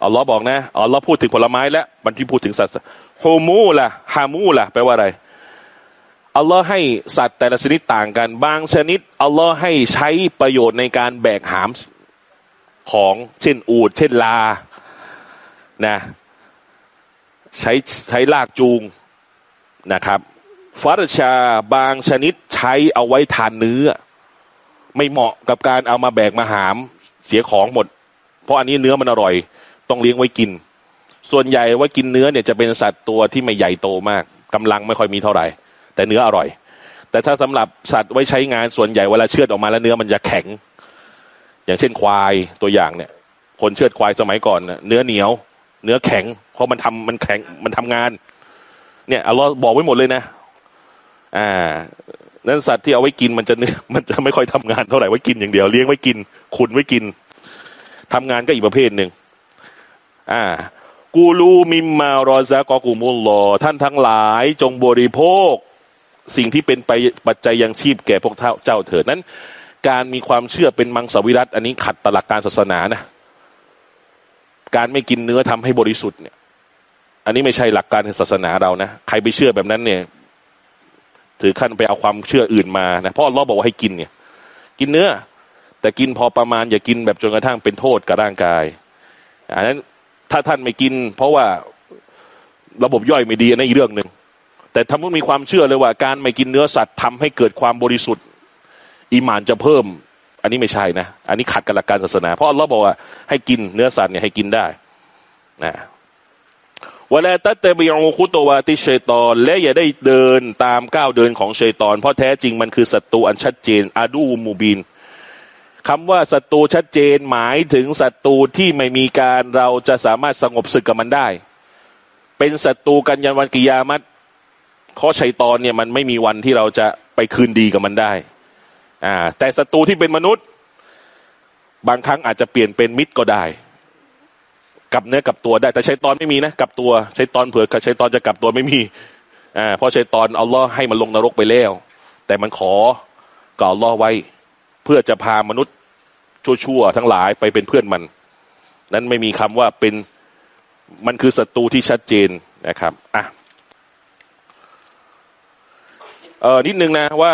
อัลลอฮ์บอกนะอัลลอฮ์พูดถึงผลไม้แล้วมันที่พูดถึงสัตว์โฮมูล่ะฮามูล่ะแปลว่าอะไร อัลลอฮ์ให้สัตว์แต่ละชนิดต่างกัน บางชนิดอัลลอฮ์ให้ใช้ประโยชน์ในการแบกหามของเช่นอูดเช่นลานะใช้ใช้ลากจูงนะครับฟารชาบางชนิดใช้เอาไว้ทานเนื้อ ไม่เหมาะกับการเอามาแบกมาหามเสียของหมด เพราะอันนี้เนื้อมันอร่อย ต้องเลี้ยงไว้กิน ส่วนใหญ่ว่ากินเนื้อเนี่ยจะเป็นสัตว์ตัวที่ไม่ใหญ่โตมากกำลังไม่ค่อยมีเท่าไหร่ แต่เนื้ออร่อย แต่ถ้าสำหรับสัตว์ไว้ใช้งานส่วนใหญ่เวลาเชือดออกมาแล้วเนื้อมันจะแข็ง อย่างเช่นควายตัวอย่างเนี่ย คนเชือดควายสมัยก่อนเนื้อเหนียว เนื้อแข็ง เพราะมันทำมันแข็งมันทำงาน เนี่ยอัลลอฮ์บอกไว้หมดเลยนะ อ่านั้นสัตว์ที่เอาไว้กินมันจะเนื้อมันจะไม่ค่อยทำงานเท่าไหร่ไว้กินอย่างเดียวเลี้ยงไว้กินขุนไว้กินทำงานก็อีกประเภทหนึ่งอ่ากูรูมิมมารอซากอกูมุลลอท่านทั้งหลายจงบริโภค สิ่งที่เป็นไปปัจจัยยังชีพแก่พวกเจ้าเถิดนั้น การมีความเชื่อเป็นมังสวิรัตอันนี้ขัดตลักการศาสนานะการไม่กินเนื้อทำให้บริสุทธิ์เนี่ย อันนี้ไม่ใช่หลักการศาสนาเรานะใครไปเชื่อแบบนั้นเนี่ย ถือขั้นไปเอาความเชื่ออื่นมานะเพราะเราบอกว่าให้กินเนี่ย กินเนื้อ แต่กินพอประมาณอย่ากินแบบจนกระทั่งเป็นโทษกับร่างกายอันนั้นถ้าท่านไม่กิน เพราะว่าระบบย่อยไม่ดีอันนั้นอีกเรื่องหนึ่ง แต่ถ้ามุมีความเชื่อเลยว่าการไม่กินเนื้อสัตว์ทำให้เกิดความบริสุทธิ์อีหมานจะเพิ่ม อันนี้ไม่ใช่นะ อันนี้ขัดกับหลักการศาสนา เพราะเราบอกว่าให้กินเนื้อสัตว์เนี่ยให้กินได้นะวลาตัตเตบิองคุตวาติเชตอน และอย่าได้เดินตามก้าวเดินของเชตอน เพราะแท้จริงมันคือศัตรูอันชัดเจน อาดูมูบินคำว่าศัตรูชัดเจนหมายถึงศัตรูที่ไม่มีการเราจะสามารถสงบศึกกับมันได้ เป็นศัตรูกันยันวันกิยามัต ข้อชัยตอนเนี่ยมันไม่มีวันที่เราจะไปคืนดีกับมันได้ อ่า แต่ศัตรูที่เป็นมนุษย์ บางครั้งอาจจะเปลี่ยนเป็นมิตรก็ได้กับเนื้อกับตัวได้ แต่ชัยตอนไม่มีนะกับตัวชัยตอนเผื่อชัยตอนจะกลับตัวไม่มีอ่าเพราะชัยตอนอัลลอฮ์ให้มันลงนรกไปแล้ว แต่มันขอก่อัลลอฮ์ไว้ เพื่อจะพามนุษย์ชั่วๆทั้งหลายไปเป็นเพื่อนมัน นั้นไม่มีคำว่าเป็นมันคือศัตรูที่ชัดเจนนะครับอะ เออนิดนึงนะว่า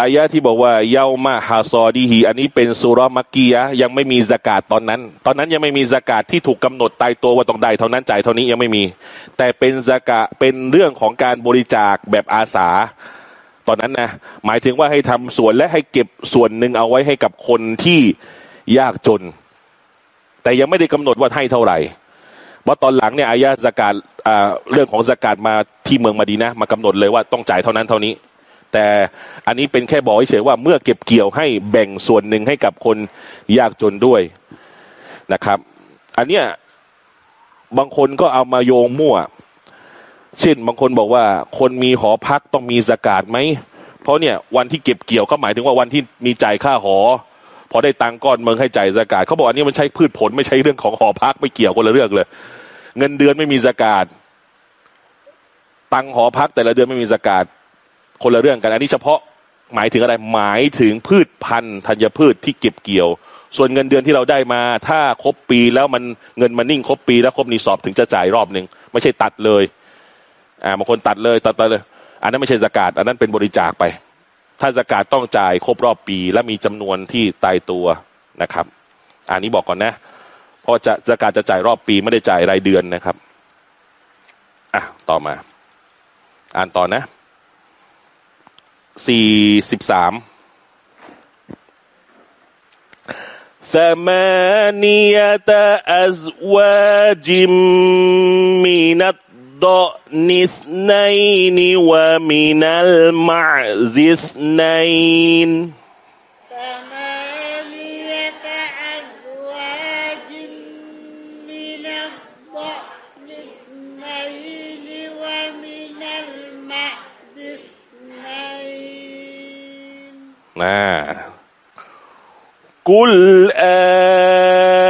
อายะที่บอกว่าเยามาฮาซอดีฮีอันนี้เป็นสุรมักกียะยังไม่มีสกาดตอนนั้น ตอนนั้นยังไม่มีสกาดที่ถูกกาหนดตายตัวว่าต้องได้เท่านั้นจ่ายเท่านี้ยังไม่มี แต่เป็นสกาเป็นเรื่องของการบริจาคแบบอาสา ตอนนั้นนะหมายถึงว่าให้ทำส่วนและให้เก็บส่วนหนึ่งเอาไว้ให้กับคนที่ยากจน แต่ยังไม่ได้กำหนดว่าให้เท่าไหร่ เพราะตอนหลังเนี่ยอายะสกาดเรื่องของสกาดมาที่เมืองมาดีนะมากำหนดเลยว่าต้องจ่ายเท่านั้นเท่านี้ แต่อันนี้เป็นแค่บอกเฉยว่าเมื่อเก็บเกี่ยวให้แบ่งส่วนหนึ่งให้กับคนยากจนด้วยนะครับ อันเนี้ยบางคนก็เอามาโยงมั่ว เช่นบางคนบอกว่า คนมีหอพักต้องมีสกาดไหมเพราะเนี่ยวันที่เก็บเกี่ยวเขาหมายถึงว่าวันที่มีจ่ายค่าหอ พอได้ตังก้อนเมืองให้จ่ายสกาดเขาบอกอันนี้มันใช้พืชผลไม่ใช่เรื่องของหอพักไม่เกี่ยวคนละเรื่องเลย เงินเดือนไม่มีสกาดตังหอพักแต่ละเดือนไม่มีสกาดคนละเรื่องกัน อันนี้เฉพาะหมายถึงอะไรหมายถึงพืชพันธุ์ธัญพืชที่เก็บเกี่ยว ส่วนเงินเดือนที่เราได้มา ถ้าครบปีแล้วมันเงินมันนิ่งครบปีแล้วครบนีสอบถึงจะจ่ายรอบหนึ่งไม่ใช่ตัดเลย อ่าบางคนตัดเลยตัดไปเลย อันนั้นไม่ใช่สกาดอันนั้นเป็นบริจาคไป ถ้าสกาดต้องจ่ายครบรอบปี และมีจำนวนที่ตายตัวนะครับ อันนี้บอกก่อนนะ เพราะจะสกาดจะจ่ายรอบปีไม่ได้จ่ายรายเดือนนะครับ อ่ะต่อมา อ่านต่อนะสี่สิบสาม ثمانية أزواج من الضأن اثنين ومن المعز اثنين. ثمانية أزواج من الضأن اثنين ومن المعز اثنين. آه. قل آه.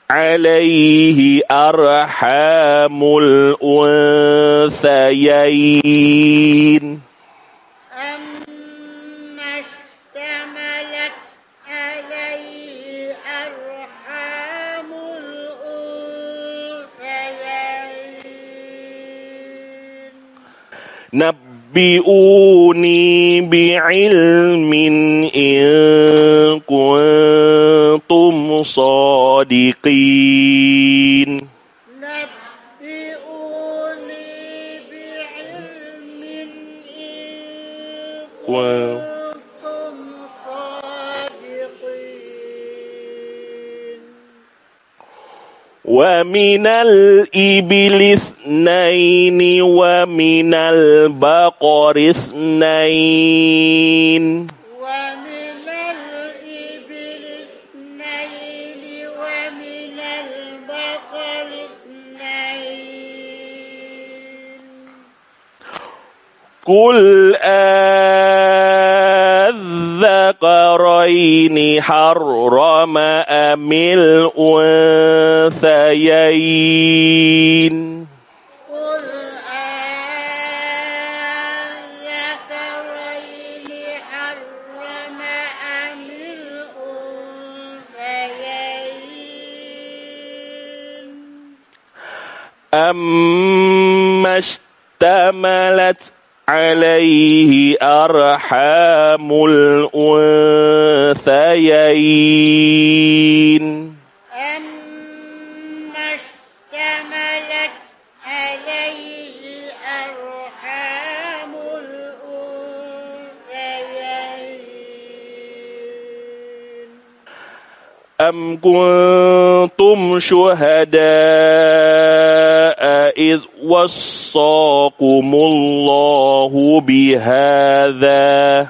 عليه أرحام الأنثيين. أما اشتملت عليه أرحام الأنثيين. نبئوني بعلم إن كنتم صادقين نبئوني بعلم إن كنتم صادقين ومن الإبل اثنين ومن البقر اثنين. ومن الإبل اثنين ومن البقر اثنين. قل الذكرين حرم أم الأنثيين؟ أما اشتملت عليه أرحام الأنثيين. أم كنتم شهداء إذ وصاكم الله بهذا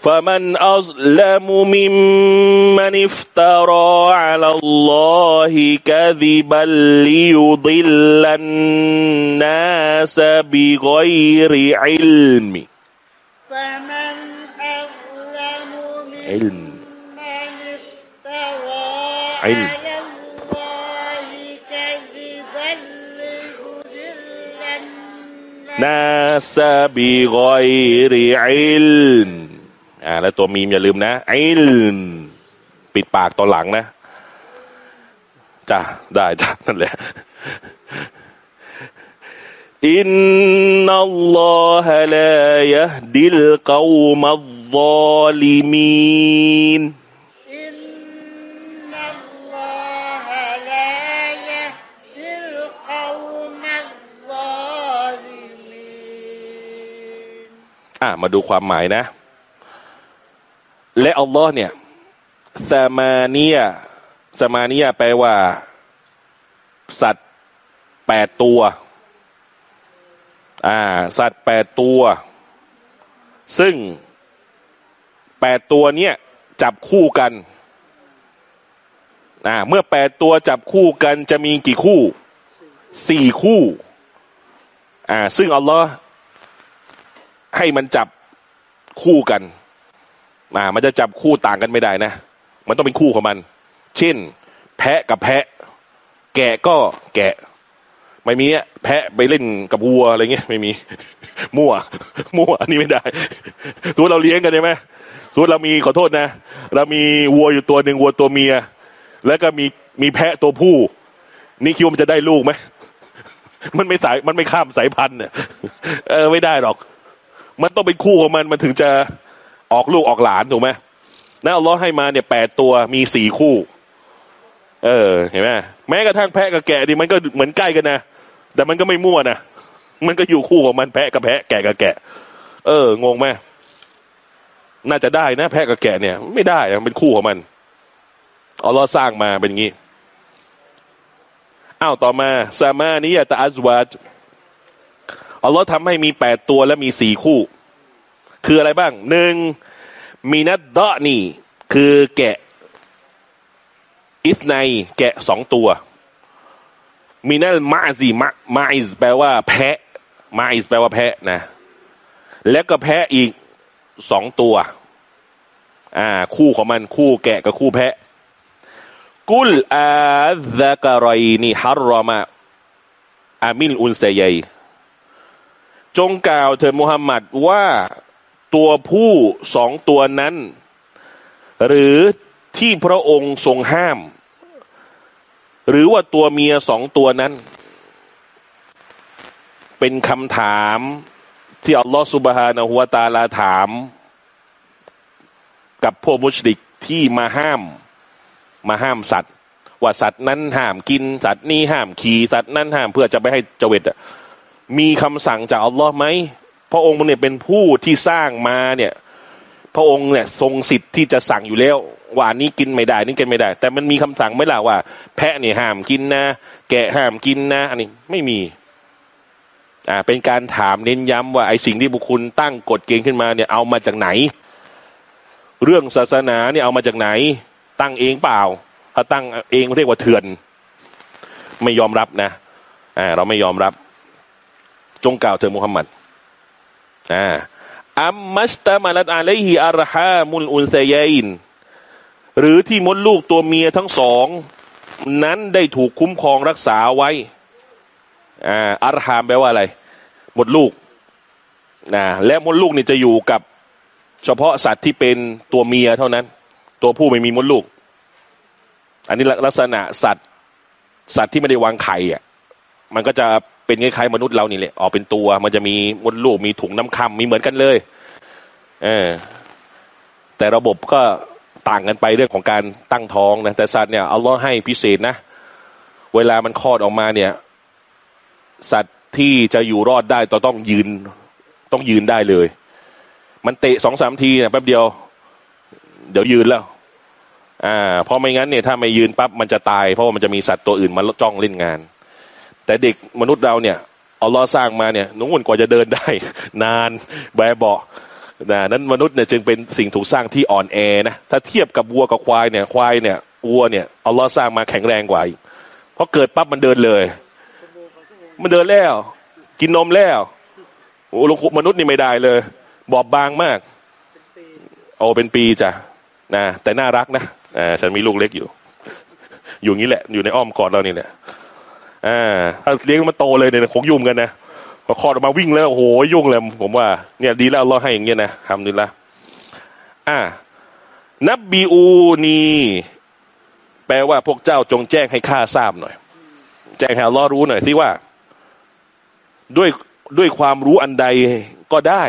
فمن أظلم ممن افترى على الله كذبا ليضل الناس بغير علم. فمن أظلم ممن افترى علم. على الله كذبا ليضل الناس بغير علم. อ่า แล้วตัวมีมอย่าลืมนะไอ้นปิดปากตอนหลังนะจ้าได้จ้านั่นแหละอินนัลลอฮะลายะดิลกาวมัลซาลิมีนอะมาดูความหมายนะ และอัลลอฮ์เนี่ยสมาเนียสมาเนียแปลว่า สัตว์แปดตัว อ่า สัตว์แปดตัว ซึ่งแปดตัวเนี้ยจับคู่กันอ่าเมื่อแปดตัวจับคู่กันจะมีกี่คู่สี่คู่อ่าซึ่งอัลลอฮ์ให้มันจับคู่กัน อ่ามันจะจับคู่ต่างกันไม่ได้นะ มันต้องเป็นคู่ของมัน เช่น แพะกับแพะ แกะก็แกะ ไม่มีอะแพะไปเล่นกับวัวอะไรเงี้ยไม่มี มั่ว มั่วอันนี้ไม่ได้สมมติเราเลี้ยงกันใช่ไหมสมมติเรามีขอโทษนะ เรามีวัวอยู่ตัวหนึ่งวัวตัวเมีย แล้วก็มีมีแพะตัวผู้ นี่คิดว่ามันจะได้ลูกไหมมันไม่สายมันไม่ข้ามสายพันธุ์เนี่ยเออไม่ได้หรอก มันต้องเป็นคู่ของมันมันถึงจะ ออกลูกออกหลานถูกไหมนั่นอัลลอฮ์ให้มาเนี่ยแปดตัวมีสี่คู่ เออ เห็นไหมแม้กระทั่งแพะกับแกะดิมันก็เหมือนใกล้กันนะแต่มันก็ไม่มั่วนะมันก็อยู่คู่ของมันแพะกับแพะแกะกับแกะ เออ งงไหมน่าจะได้นะ แพะกับแกะเนี่ย ไม่ได้มันเป็นคู่ของมันอัลลอฮ์สร้างมาเป็นงี้อ้าวต่อมาซามานิยะตะอัซวัจอัลลอฮ์ทำให้มีแปดตัวและมีสี่คู่ คืออะไรบ้างหนึ่งมีนัดดะนี่ คือแกะอิสไนแกะสองตัว มีนัลมาซีมามาอิสแปลว่าแพะมาอิสแปลว่าแพะนะ แล้วก็แพะอีกสองตัว อ่า คู่ของมันคู่แกะกับคู่แพะ กุลอาซะกะรอยนี่ฮัรรอมาอามิลอุนเซยัยจงกล่าวเถิดมุฮัมมัดว่า ตัวผู้สองตัวนั้น หรือที่พระองค์ทรงห้าม หรือว่าตัวเมียสองตัวนั้น เป็นคำถามที่อัลลอฮฺสุบฮานะฮุวาตาลาถาม กับพวกมุชริกที่มาห้าม มาห้ามสัตว์ ว่าสัตว์นั้นห้ามกินสัตว์นี้ห้ามขี่สัตว์นั้นห้ามเพื่อจะไปให้เจวิตมีคำสั่งจากอัลลอฮ์ไหม พระองค์เนี่ยเป็นผู้ที่สร้างมาเนี่ย พระองค์เนี่ยทรงสิทธิ์ที่จะสั่งอยู่แล้ว ว่านนี้กินไม่ได้นี่กินไม่ได้ แต่มันมีคำสั่งไหมล่ะว่า แพะเนี่ยห้ามกินนะ แกะห้ามกินนะ อันนี้ไม่มี อ่า เป็นการถามเน้นย้ำว่าไอ้สิ่งที่บุคคลตั้งกฎเกณฑ์ขึ้นมาเนี่ยเอามาจากไหน เรื่องศาสนาเนี่ยเอามาจากไหน ตั้งเองเปล่า ถ้าตั้งเองเรียกว่าเถื่อน ไม่ยอมรับนะ อ่า เราไม่ยอมรับ จงกล่าวเถิดมุฮัมมัด อ่าอัมมัสตามาลัดอาลัยฮิอารฮามุลอุนเซยินหรือที่มดลูกตัวเมียทั้งสอง นั้นได้ถูกคุ้มครองรักษาไว้อ่าอารฮามแปลว่าอะไรมดลูกนะและมดลูกนี่จะอยู่กับเฉพาะสัตว์ที่เป็นตัวเมียเท่านั้น ตัวผู้ไม่มีมดลูก อันนี้ลักษณะสัตว์สัตว์ที่ไม่ได้วางไข่อะมันก็จะ เป็นคล้ายๆมนุษย์เรานี่แหละออกเป็นตัว มันจะมีมดลูกมีถุงน้ำคำมีเหมือนกันเลย เออ แต่ระบบก็ต่างกันไปเรื่องของการตั้งท้องนะแต่สัตว์เนี่ยเอาล้อให้พิเศษนะ เวลามันคลอดออกมาเนี่ย สัตว์ที่จะอยู่รอดได้ต้องต้องยืน ต้องยืนได้เลย มันเตะสองสามทีเนี่ยแป๊บเดียว เดี๋ยวยืนแล้วอ่าเพราะไม่งั้นเนี่ยถ้าไม่ยืนปั๊บมันจะตาย เพราะว่ามันจะมีสัตว์ตัวอื่นมาจ้องเล่นงาน แต่เด็กมนุษย์เราเนี่ยเอาล้อสร้างมาเนี่ยนุ่นกว่าจะเดินได้ นานแบเบานะนั้นมนุษย์เนี่ยจึงเป็นสิ่งถูกสร้างที่อ่อนแอนะถ้าเทียบกับวัวกับควายเนี่ยควายเนี่ยวัวเนี่ยเอาล้อสร้างมาแข็งแรงกว่าเพราะเกิดปั๊บมันเดินเลย มันเดินแล้ว กินนมแล้วโอ้ลงมนุษย์นี่ไม่ได้เลย บอบบางมากโอ้เป็นปีจ้ะนะแต่น่ารักนะอ่าฉันมีลูกเล็กอยู่ อยู่งี้แหละ อยู่ในอ้อมกอดเรานี่แหละ อ่าถ้าเลี้ยงมันโตเลยเนี่ยคงยุ่งกันนะพอคลอดออกมาวิ่งแล้วโอ้โหยุ่งเลยผมว่า เนี่ยดีแล้วเราให้อย่างเงี้ยนะทำดีละอ่านับบีอูนีแปลว่าพวกเจ้าจงแจ้งให้ข้าทราบหน่อย แจ้งให้เรารู้หน่อยที่ว่า ด้วยด้วยความรู้อันใดก็ได้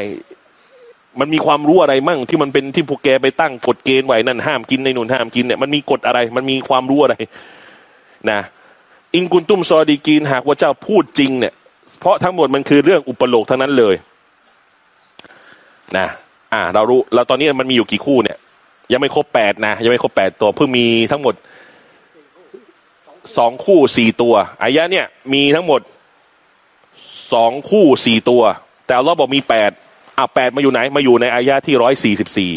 มันมีความรู้อะไรมั่ง ที่มันเป็นที่พวกแกไปตั้งกฎเกณฑ์ไว้นั่นห้ามกินในนู่นห้ามกินเนี่ยมันมีกฎอะไร มันมีความรู้อะไร นะ อิงกุนตุ้มซอดีกีนหากว่าเจ้าพูดจริงเนี่ย เพราะทั้งหมดมันคือเรื่องอุปโลกทั้งนั้นเลยนะอ่า เรารู้เราตอนนี้มันมีอยู่กี่คู่เนี่ย ยังไม่ครบแปดนะ ยังไม่ครบแปดตัวเพิ่งมีทั้งหมดสองคู่สี่ตัวอายะเนี่ยมีทั้งหมดสองคู่สี่ตัว แต่เราบอกมีแปดอ่าแปดมาอยู่ไหน มาอยู่ในอายะที่ร้อยสี่สิบสี่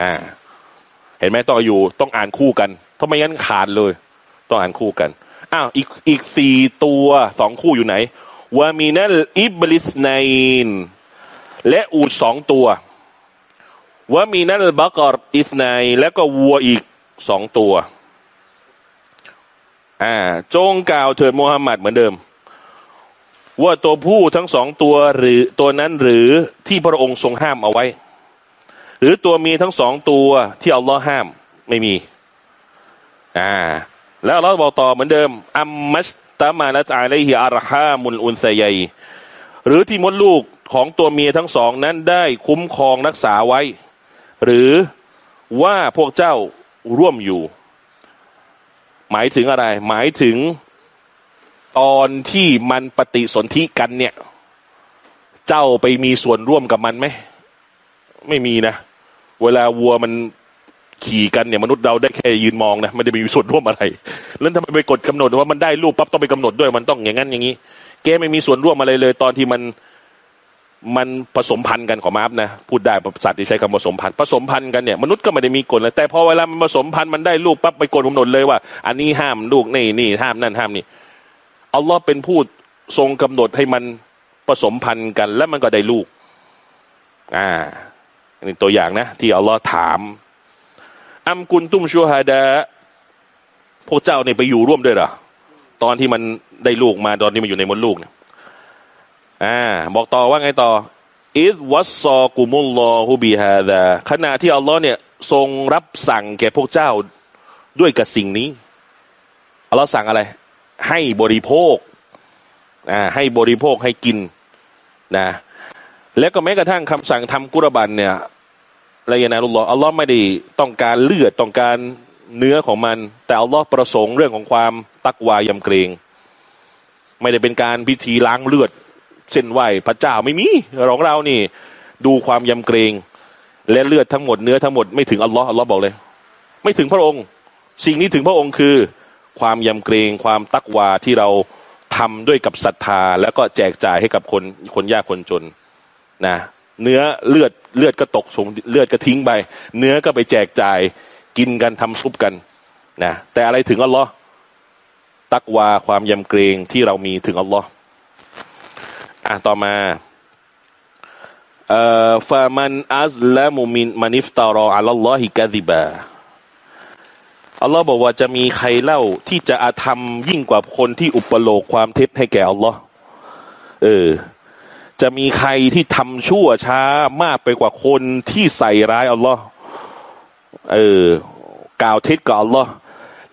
อ่า เห็นไหมต้องอยู่ต้องอ่านคู่กันถ้าไม่งั้นขาดเลย ต้องอ่านคู่กัน อ้าวอีกอีกสี่ตัวสองคู่อยู่ไหนوَمِنَ الْإِبِلِ اثْنَيْنِ และอูฐสองตัว وَمِنَ الْبَقَرِ اثْنَيْنِ แล้วก็วัวอีกสองตัว อ่า จงกล่าวเถิดมูฮัมหมัดเหมือนเดิม ว่าตัวผู้ทั้งสองตัวหรือตัวนั้นหรือที่พระองค์ทรงห้ามเอาไว้ หรือตัวมีทั้งสองตัวที่อัลลอฮ์ห้ามไม่มี อ่า แล้วเราบอกต่อเหมือนเดิมอัมมัสตามานะจาไลฮิอารฮามุลอุนไซยัยหรือที่มดลูกของตัวเมียทั้งสองนั้นได้คุ้มครองรักษาไว้ หรือว่าพวกเจ้าร่วมอยู่ หมายถึงอะไร หมายถึงตอนที่มันปฏิสนธิกันเนี่ย เจ้าไปมีส่วนร่วมกับมันไหม ไม่มีนะ เวลาวัวมัน ขี่กันเนี่ยมนุษย์เราได้แค่ยืนมองนะไม่ได้มีส่วนร่วมอะไร แล้วทำไมไปกดกำหนดว่ามันได้รูปปั๊บต้องไปกำหนดด้วยมันต้องอย่างนั้นอย่างนี้แกไม่มีส่วนร่วมอะไรเลย ตอนที่มันมันผสมพันธุ์กันของมาฟนะพูดได้สัตว์ที่ใช้คำผสมพันธุ์ผสมพันธุ์กันเนี่ยมนุษย์ก็ไม่ได้มีกฎเลยแต่พอเวลามันผสมพันธุ์มันได้ลูกปั๊บไปกดกำหนดเลยว่า อันนี้ห้ามลูกนี่นี่ห้ามนั่นห้ามนี่อัลลอฮ์เป็นผู้ทรงกำหนดให้มันผสมพันธุ์กัน แล้วมันก็ได้ลูก อ่านี่ตัวอย่างนะ ที่อัลลอฮ์ถาม อัมกุนตุ้มชูฮาดะพวกเจ้าเนี่ยไปอยู่ร่วมด้วยหรอตอนที่มันได้ลูกมาตอนที่มันอยู่ในมดลูกเนี่ยอ่า บอกต่อว่าไงต่ออิสวัสซอกุมุลลอฮูบิฮาดะขณะที่อัลลอฮ์เนี่ย ทรงรับสั่งแก่พวกเจ้าด้วยกับสิ่งนี้อัลลอฮ์สั่งอะไร ให้บริโภคอ่าให้บริโภคให้กินนะแล้วก็แม้กระทั่งคำสั่งทำกุรบันเนี่ย ละยานาลุลลอฮ์อัลลอฮ์ไม่ได้ต้องการเลือดต้องการเนื้อของมัน แต่อัลลอฮ์ประสงค์เรื่องของความตักวายำเกรง ไม่ได้เป็นการพิธีล้างเลือดเส้นไหวพระเจ้าไม่มีของเรานี่ ดูความยำเกรง และเลือดทั้งหมดเนื้อทั้งหมดไม่ถึงอัลลอฮ์อัลลอฮ์บอกเลย ไม่ถึงพระองค์ สิ่งนี้ถึงพระองค์คือ ความยำเกรงความตักวาที่เราทำด้วยกับศรัทธา แล้วก็แจกจ่ายให้กับคนคนยากคนจนนะ เนื้อเลือดเลือดก็ตกส่งเลือดก็ทิ้งไป เนื้อก็ไปแจกจ่ายกินกันทำซุปกันนะแต่อะไรถึงอัลลอฮ์ตักวาความยำเกรงที่เรามีถึงอัลลอฮ์อะต่อมาเอ่อฟามันอัลละมุมินมานิฟตารออัลลอฮิกะดิบาอัลลอฮ์บอกว่าจะมีใครเล่าที่จะอาธรรมยิ่งกว่าคนที่อุปโลกความเท็จให้แก่อัลลอฮ์เออ จะมีใครที่ทำชั่วช้ามากไปกว่าคนที่ใส่ร้ายอัลลอฮ์เออกล่าวเท็จกับอัลลอฮ์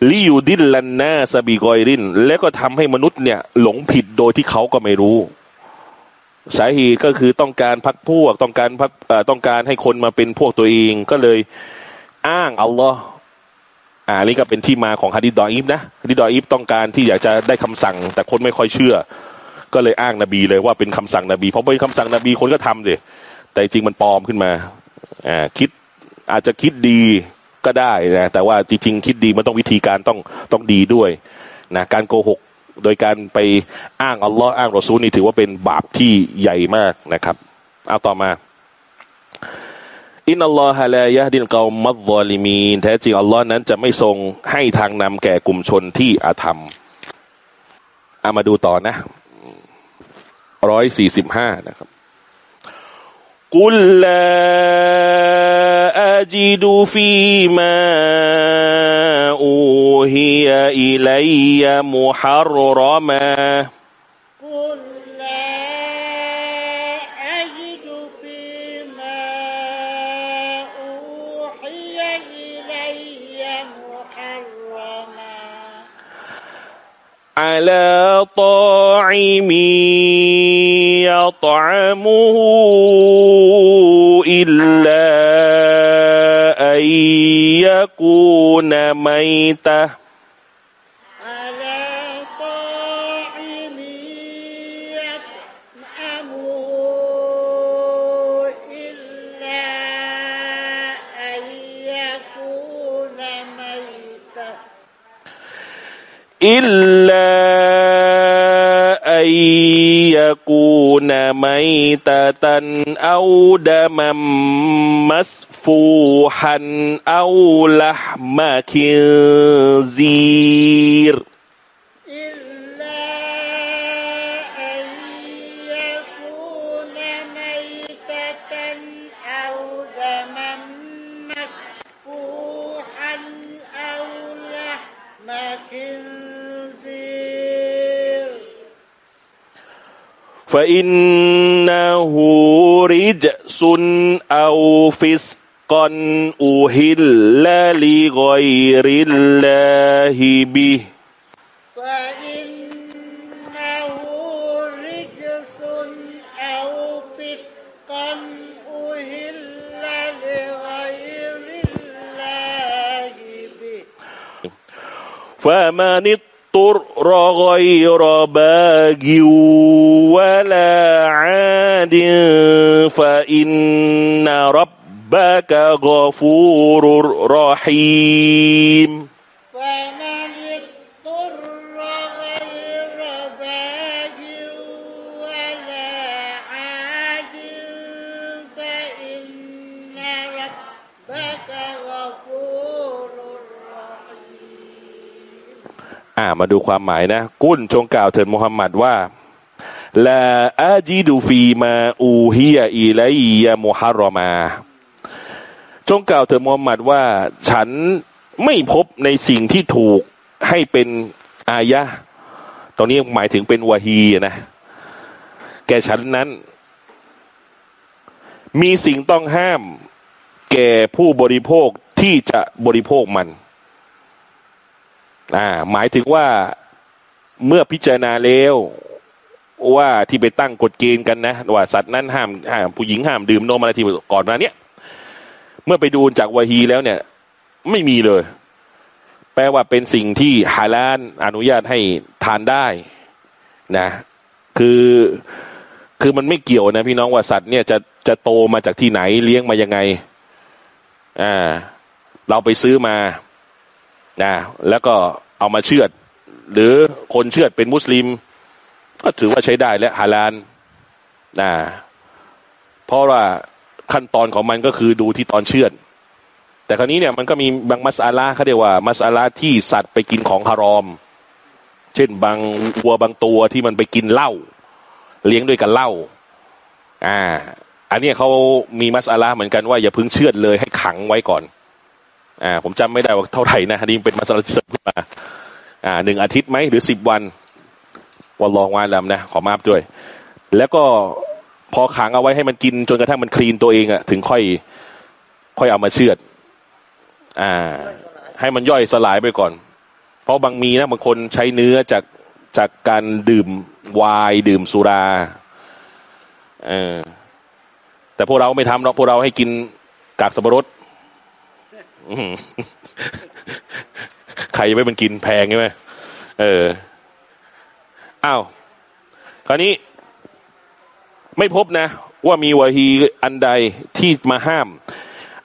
ลิยูดินลันนาสบีกอยริน แล้วก็ทำให้มนุษย์เนี่ย หลงผิดโดยที่เขาก็ไม่รู้ สาเหตุก็คือต้องการพักพวก ต้องการพักต้องการให้คนมาเป็นพวกตัวเองก็เลยอ้างอัลลอฮ์อ่านี่ก็เป็นที่มาของฮะดิษดออีฟนะฮะดิษดออีฟต้องการที่อยากจะได้คำสั่ง แต่คนไม่ค่อยเชื่อ ก็เลยอ้างนบีเลยว่าเป็นคำสั่งนบีเพราะเป็นคำสั่งนบีคนก็ทำเลยแต่จริงมันปลอมขึ้นมาอ่าคิดอาจจะคิดดีก็ได้นะแต่ว่าจริงๆคิดดีมันต้องวิธีการต้องต้องดีด้วยนะการโกหกโดยการไปอ้างอัลลอฮ์อ้างรอซูลนี่ถือว่าเป็นบาปที่ใหญ่มากนะครับ เอาต่อมาอินอัลลอฮะลายะดินเกามัดวอลิมีนแท้จริงอัลลอฮ์นั้นจะไม่ทรงให้ทางนำแก่กลุ่มชนที่อาธรรมเอามาดูต่อนะ ร้อยสี่สิบห้านะครับกุลลาอาจิดูฟีมาอูฮียอิลัยยมุฮัรรมา على طاعم يطعمه إلا أن يكون ميتة إلا أن يكون ميتة أو دما مسفوحا أو لحم خنزير فإنه رجس أو فسقا أهل لغير الله به. فإنه رجس أو فسقا أهل لغير الله به. فمن اضطر غير باغ ولا عاد فإن ربك غفور رحيم. อ่ามาดูความหมายนะ กุ้นจงกล่าวเถิดมุฮัมมัดว่าลาอาจิดูฟีมาอูฮียอีไลยะมุฮัรอมา จงกล่าวเถิดมุฮัมมัดว่า ฉันไม่พบในสิ่งที่ถูกให้เป็นอายะตรงนี้หมายถึงเป็นวะฮีนะ แก่ฉันนั้น มีสิ่งต้องห้าม แก่ผู้บริโภคที่จะบริโภคมัน อ่าหมายถึงว่าเมื่อพิจารณาแล้วว่าที่ไปตั้งกฎเกณฑ์กันนะว่าสัตว์นั้นห้ามห้ามผู้หญิงห้ามดื่มนมอะไรที่ก่อนหน้าเนี้ยเมื่อไปดูจากวะฮีแล้วเนี่ย ไม่มีเลย แปลว่าเป็นสิ่งที่ฮาลาลอนุญาตให้ทานได้นะ คือคือมันไม่เกี่ยวนะพี่น้องว่าสัตว์เนี่ยจะจะโตมาจากที่ไหนเลี้ยงมายังไง อ่า เราไปซื้อมา นะแล้วก็เอามาเชือด หรือคนเชือดเป็นมุสลิม ก็ถือว่าใช้ได้และฮาลาลนะเพราะว่าขั้นตอนของมันก็คือดูที่ตอนเชือด แต่คราวนี้เนี่ยมันก็มีบางมัสอาลาเขาเรียกว่า มัสอาลาที่สัตว์ไปกินของฮารอม เช่นบางวัวบางตัวที่มันไปกินเหล้าเลี้ยงด้วยกันเหล้าอ่า อันนี้เขามีมัสอาลาเหมือนกันว่าอย่าพึ่งเชือดเลยให้ขังไว้ก่อน อ่าผมจำไม่ได้ว่าเท่าไหร่นะฮะนี่เป็นมาสลัดเสริมขึ้นมาอ่าหนึ่งอาทิตย์ไหมหรือสิบวันวันลองวานลำนะขอมาบด้วย แล้วก็พอขังเอาไว้ให้มันกินจนกระทั่งมันคลีนตัวเองอะถึงค่อย ค่อยเอามาเชือด อ่า ให้มันย่อยสลายไปก่อน เพราะบางมีนะบางคนใช้เนื้อจากจากการดื่มไวน์ดื่มสุราเออแต่พวกเราไม่ทำเราพวกเราให้กินกากสับปะรด ใครจะไม่มันกินแพงใช่ไหมเอออ้าวคราวนี้ ไม่พบนะ ว่ามีวะฮีอันใดที่มาห้าม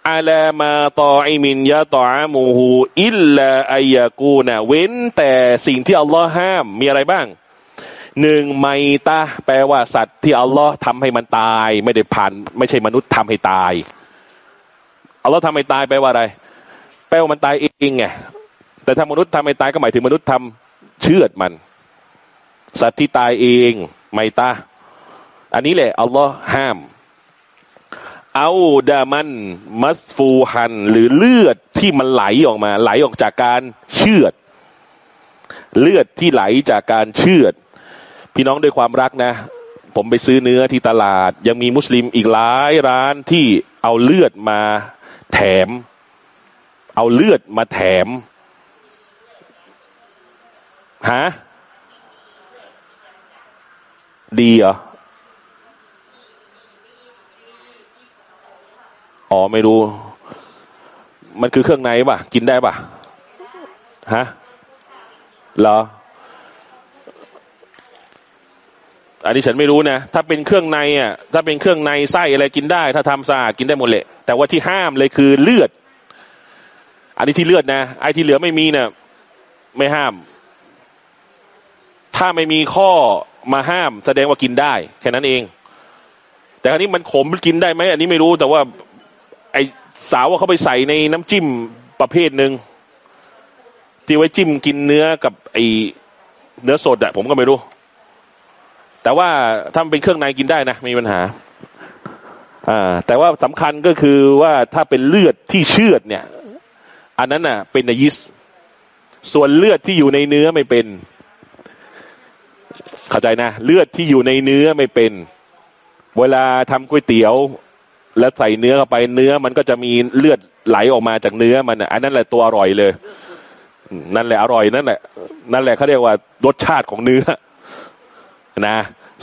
อาลามาตอไอมินยะตออามูฮูอิลลาอายากูนะเว้นแต่สิ่งที่อัลลอฮ์ห้ามมีอะไรบ้างหนึ่งไมตาแปลว่าสัตว์ที่อัลลอฮ์ทำให้มันตาย ไม่ได้ผ่าน ไม่ใช่มนุษย์ทำให้ตายอัลลอฮ์ทำให้ตายแปลว่าอะไร ปลว่ามันตายเองไงแต่ถ้ามนุษย์ทำให้ตายก็หมายถึงมนุษย์ทำเชือดมัน สัตว์ที่ตายเองไม่ตาอันนี้แหละอัลลอฮ์ห้าม เอาดามัน มัสฟูฮัน หรือเลือดที่มันไหลออกมา ไหลออกจากการเชือด เลือดที่ไหลจากการเชือด พี่น้องด้วยความรักนะ ผมไปซื้อเนื้อที่ตลาด ยังมีมุสลิมอีกหลายร้านที่เอาเลือดมาแถม เอาเลือดมาแถมฮะดีเหรอ อ๋อไม่รู้ มันคือเครื่องในป่ะ กินได้ป่ะ ฮะเหรอ อันนี้ฉันไม่รู้นะ ถ้าเป็นเครื่องในอะ ถ้าเป็นเครื่องในไส้อะไรกินได้ ถ้าทำสะอาดกินได้หมดแหละแต่ว่าที่ห้ามเลยคือเลือด อันนี้ที่เลือดนะ ไอ้ที่เหลือไม่มีเนะ่ยไม่ห้าม ถ้าไม่มีข้อมาห้ามแสดงว่ากินได้ แค่นั้นเอง แต่คราวนี้มันขมกินได้ไหมอันนี้ไม่รู้ แต่ว่า ไอสาวว่าเขาไปใส่ในน้ำจิ้มประเภทหนึ่งที่ไว้จิ้มกินเนื้อกับไอเนื้อสดอะผมก็ไม่รู้ แต่ว่าถ้าเป็นเครื่องในกินได้นะไม่มีปัญหา อ่า แต่ว่าสำคัญก็คือว่าถ้าเป็นเลือดที่เชือดเนี่ย อันนั้นน่ะ เป็นนยิส ส่วนเลือดที่อยู่ในเนื้อไม่เป็น เข้าใจนะ เลือดที่อยู่ในเนื้อไม่เป็น เวลาทำก๋วยเตี๋ยว แล้วใส่เนื้อเข้าไปเนื้อ มันก็จะมีเลือดไหลออกมาจากเนื้อมันอันนั้นแหละตัวอร่อยเลย นั่นแหละอร่อยนั่นแหละ นั่นแหละเขาเรียกว่ารสชาติของเนื้อนะ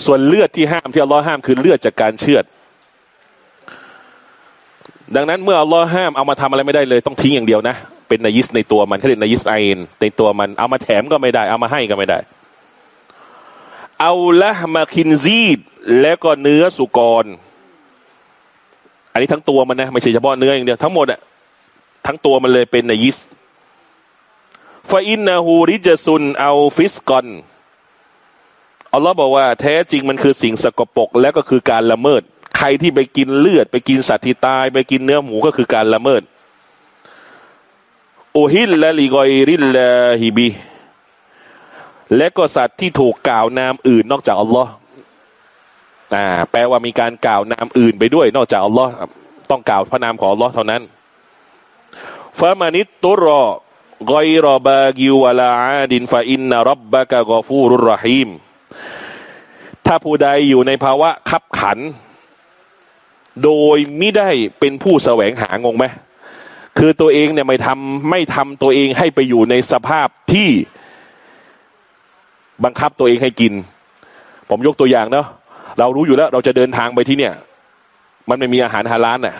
ส่วนเลือดที่ห้ามที่อัลลอฮ์ห้ามคือเลือดจากการเชือด ดังนั้นเมื่ออัลลอฮ์ห้ามเอามาทำอะไรไม่ได้เลย ต้องทิ้งอย่างเดียวนะ เป็นนายิสในตัวมันเขาเรียก نجس عين ในตัวมันเอามาแถมก็ไม่ได้ เอามาให้ก็ไม่ได้ أَوْ لَحْمَ خِنزِيرٍ แล้วก็เนื้อสุกร อันนี้ทั้งตัวมันนะไม่ใช่เฉพาะเนื้ออย่างเดียวทั้งหมดอะทั้งตัวมันเลยเป็นนายิสفَإِنَّهُ رِجْسٌ أَوْ فِسْقًا อัลลอฮ์บอกว่าแท้จริงมันคือสิ่งสกปรกแล้วก็คือการละเมิด ครที่ไปกินเลือด ไปกินสัตว์ที่ตาย ไปกินเนื้อหมูก็คือการละเมิดโอฮิลและลีกอยริลลาฮิบีและก็สัตว์ที่ถูกกล่าวนามอื่นนอกจากอัลลอฮ์อ่า แปลว่ามีการกล่าวนามอื่นไปด้วย นอกจากอัลลอฮ์ต้องกล่าวพระนามของอัลลอฮ์เท่านั้นฟามานิตตุรอกอยรอบากิวะลาอาดินฟาอินนารับบะกะกอฟูรุรรหีมถ้าผู้ใดอยู่ในภาวะขับขัน โดยไม่ได้เป็นผู้แสวงหางงไหมคือตัวเองเนี่ยไม่ทำไม่ทำตัวเองให้ไปอยู่ในสภาพที่บังคับตัวเองให้กิน ผมยกตัวอย่างเนาะเรารู้อยู่แล้ว เราจะเดินทางไปที่เนี่ย มันไม่มีอาหารฮาลาลน่ะ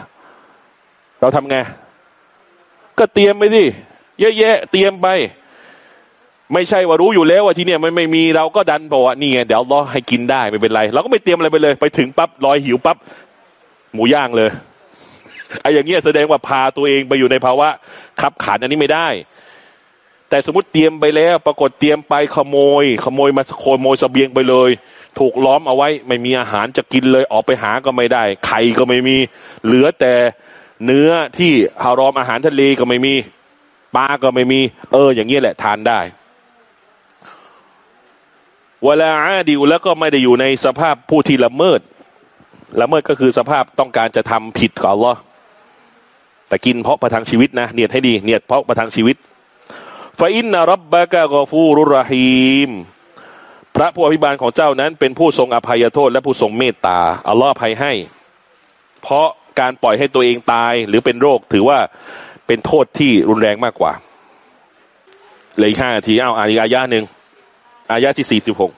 เราทำไง ก็เตรียมไปดิเยอะแยะเตรียมไป ไม่ใช่ว่ารู้อยู่แล้วว่าที่เนี่ยมันไม่มีเราก็ดันบอกว่านี่ไงเดี๋ยวรอให้กินได้ไม่เป็นไร เราก็ไม่เตรียมอะไรไปเลย ไปถึงปั๊บลอยหิวปั๊บ หมูย่างเลยไอ้อย่างเงี้ยแสดงว่าพาตัวเองไปอยู่ในภาวะขับขันอันนี้ไม่ได้ แต่สมมติเตรียมไปแล้ว ปรากฏเตรียมไปขโมย ขโมยมาขโมยสเสบียงไปเลย ถูกล้อมเอาไว้ ไม่มีอาหารจะกินเลยออกไปหาก็ไม่ได้ ไข่ก็ไม่มี เหลือแต่เนื้อที่ฮารอมอาหารทะเลก็ไม่มีปลาก็ไม่มี เออ อย่างเงี้ยแหละทานได้เวลาอาดิวแล้วก็ไม่ได้อยู่ในสภาพผู้ที่ละเมิด ละเมิดก็คือสภาพต้องการจะทำผิดกับอัลลอฮ์แต่กินเพราะประทังชีวิตนะเนียดให้ดีเนียดเพราะประทังชีวิตฟาอินนารับบะกะกอฟูรุรหีมพระผู้อภิบาลของเจ้านั้น เป็นผู้ทรงอภัยโทษ และผู้ทรงเมตตาอัลลอฮ์อภัยให้ เพราะการปล่อยให้ตัวเองตายหรือเป็นโรคถือว่าเป็นโทษที่รุนแรงมากกว่าเลยห้านาทีเอาอายะหนึ่งอายะที่สี่สิบหก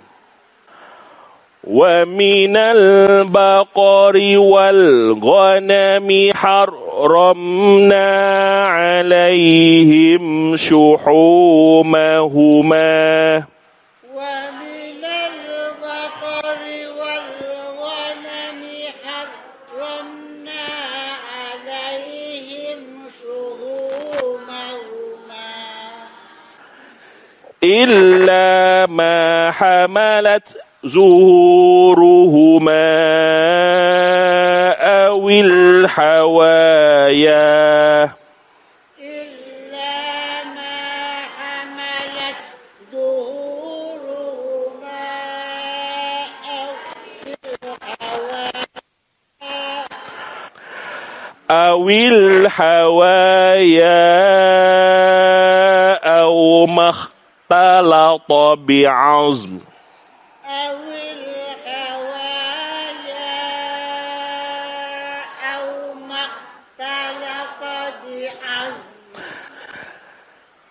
ومن البقر والغنم حرمنا عليهم شحومهما. ومن البقر والغنم حرمنا عليهم شهومهما إلا ما حملت زهورهما أو الحوايا إلا ما حملت ظهورهما أو الحوايا أو الحوايا أو ما اختلط بعظم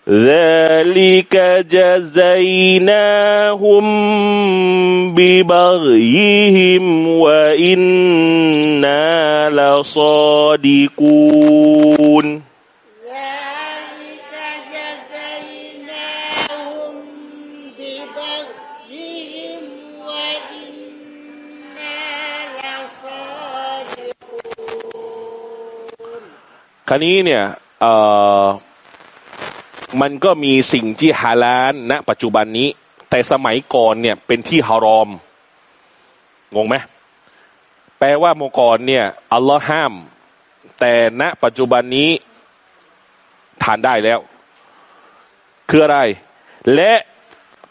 ذلك جزيناهم ببغيهم وإنا لصادقون ذلك جزيناهم ببغيهم وإنا لصادقون คราวนี้เนี่ยเอ่อ มันก็มีสิ่งที่ฮาลาลณปัจจุบันนี้ แต่สมัยก่อนเนี่ยเป็นที่ฮารอม งงไหมแปลว่าเมื่อก่อนเนี่ยอัลลอฮ์ห้าม แต่ณปัจจุบันนี้ทานได้แล้ว คืออะไร และ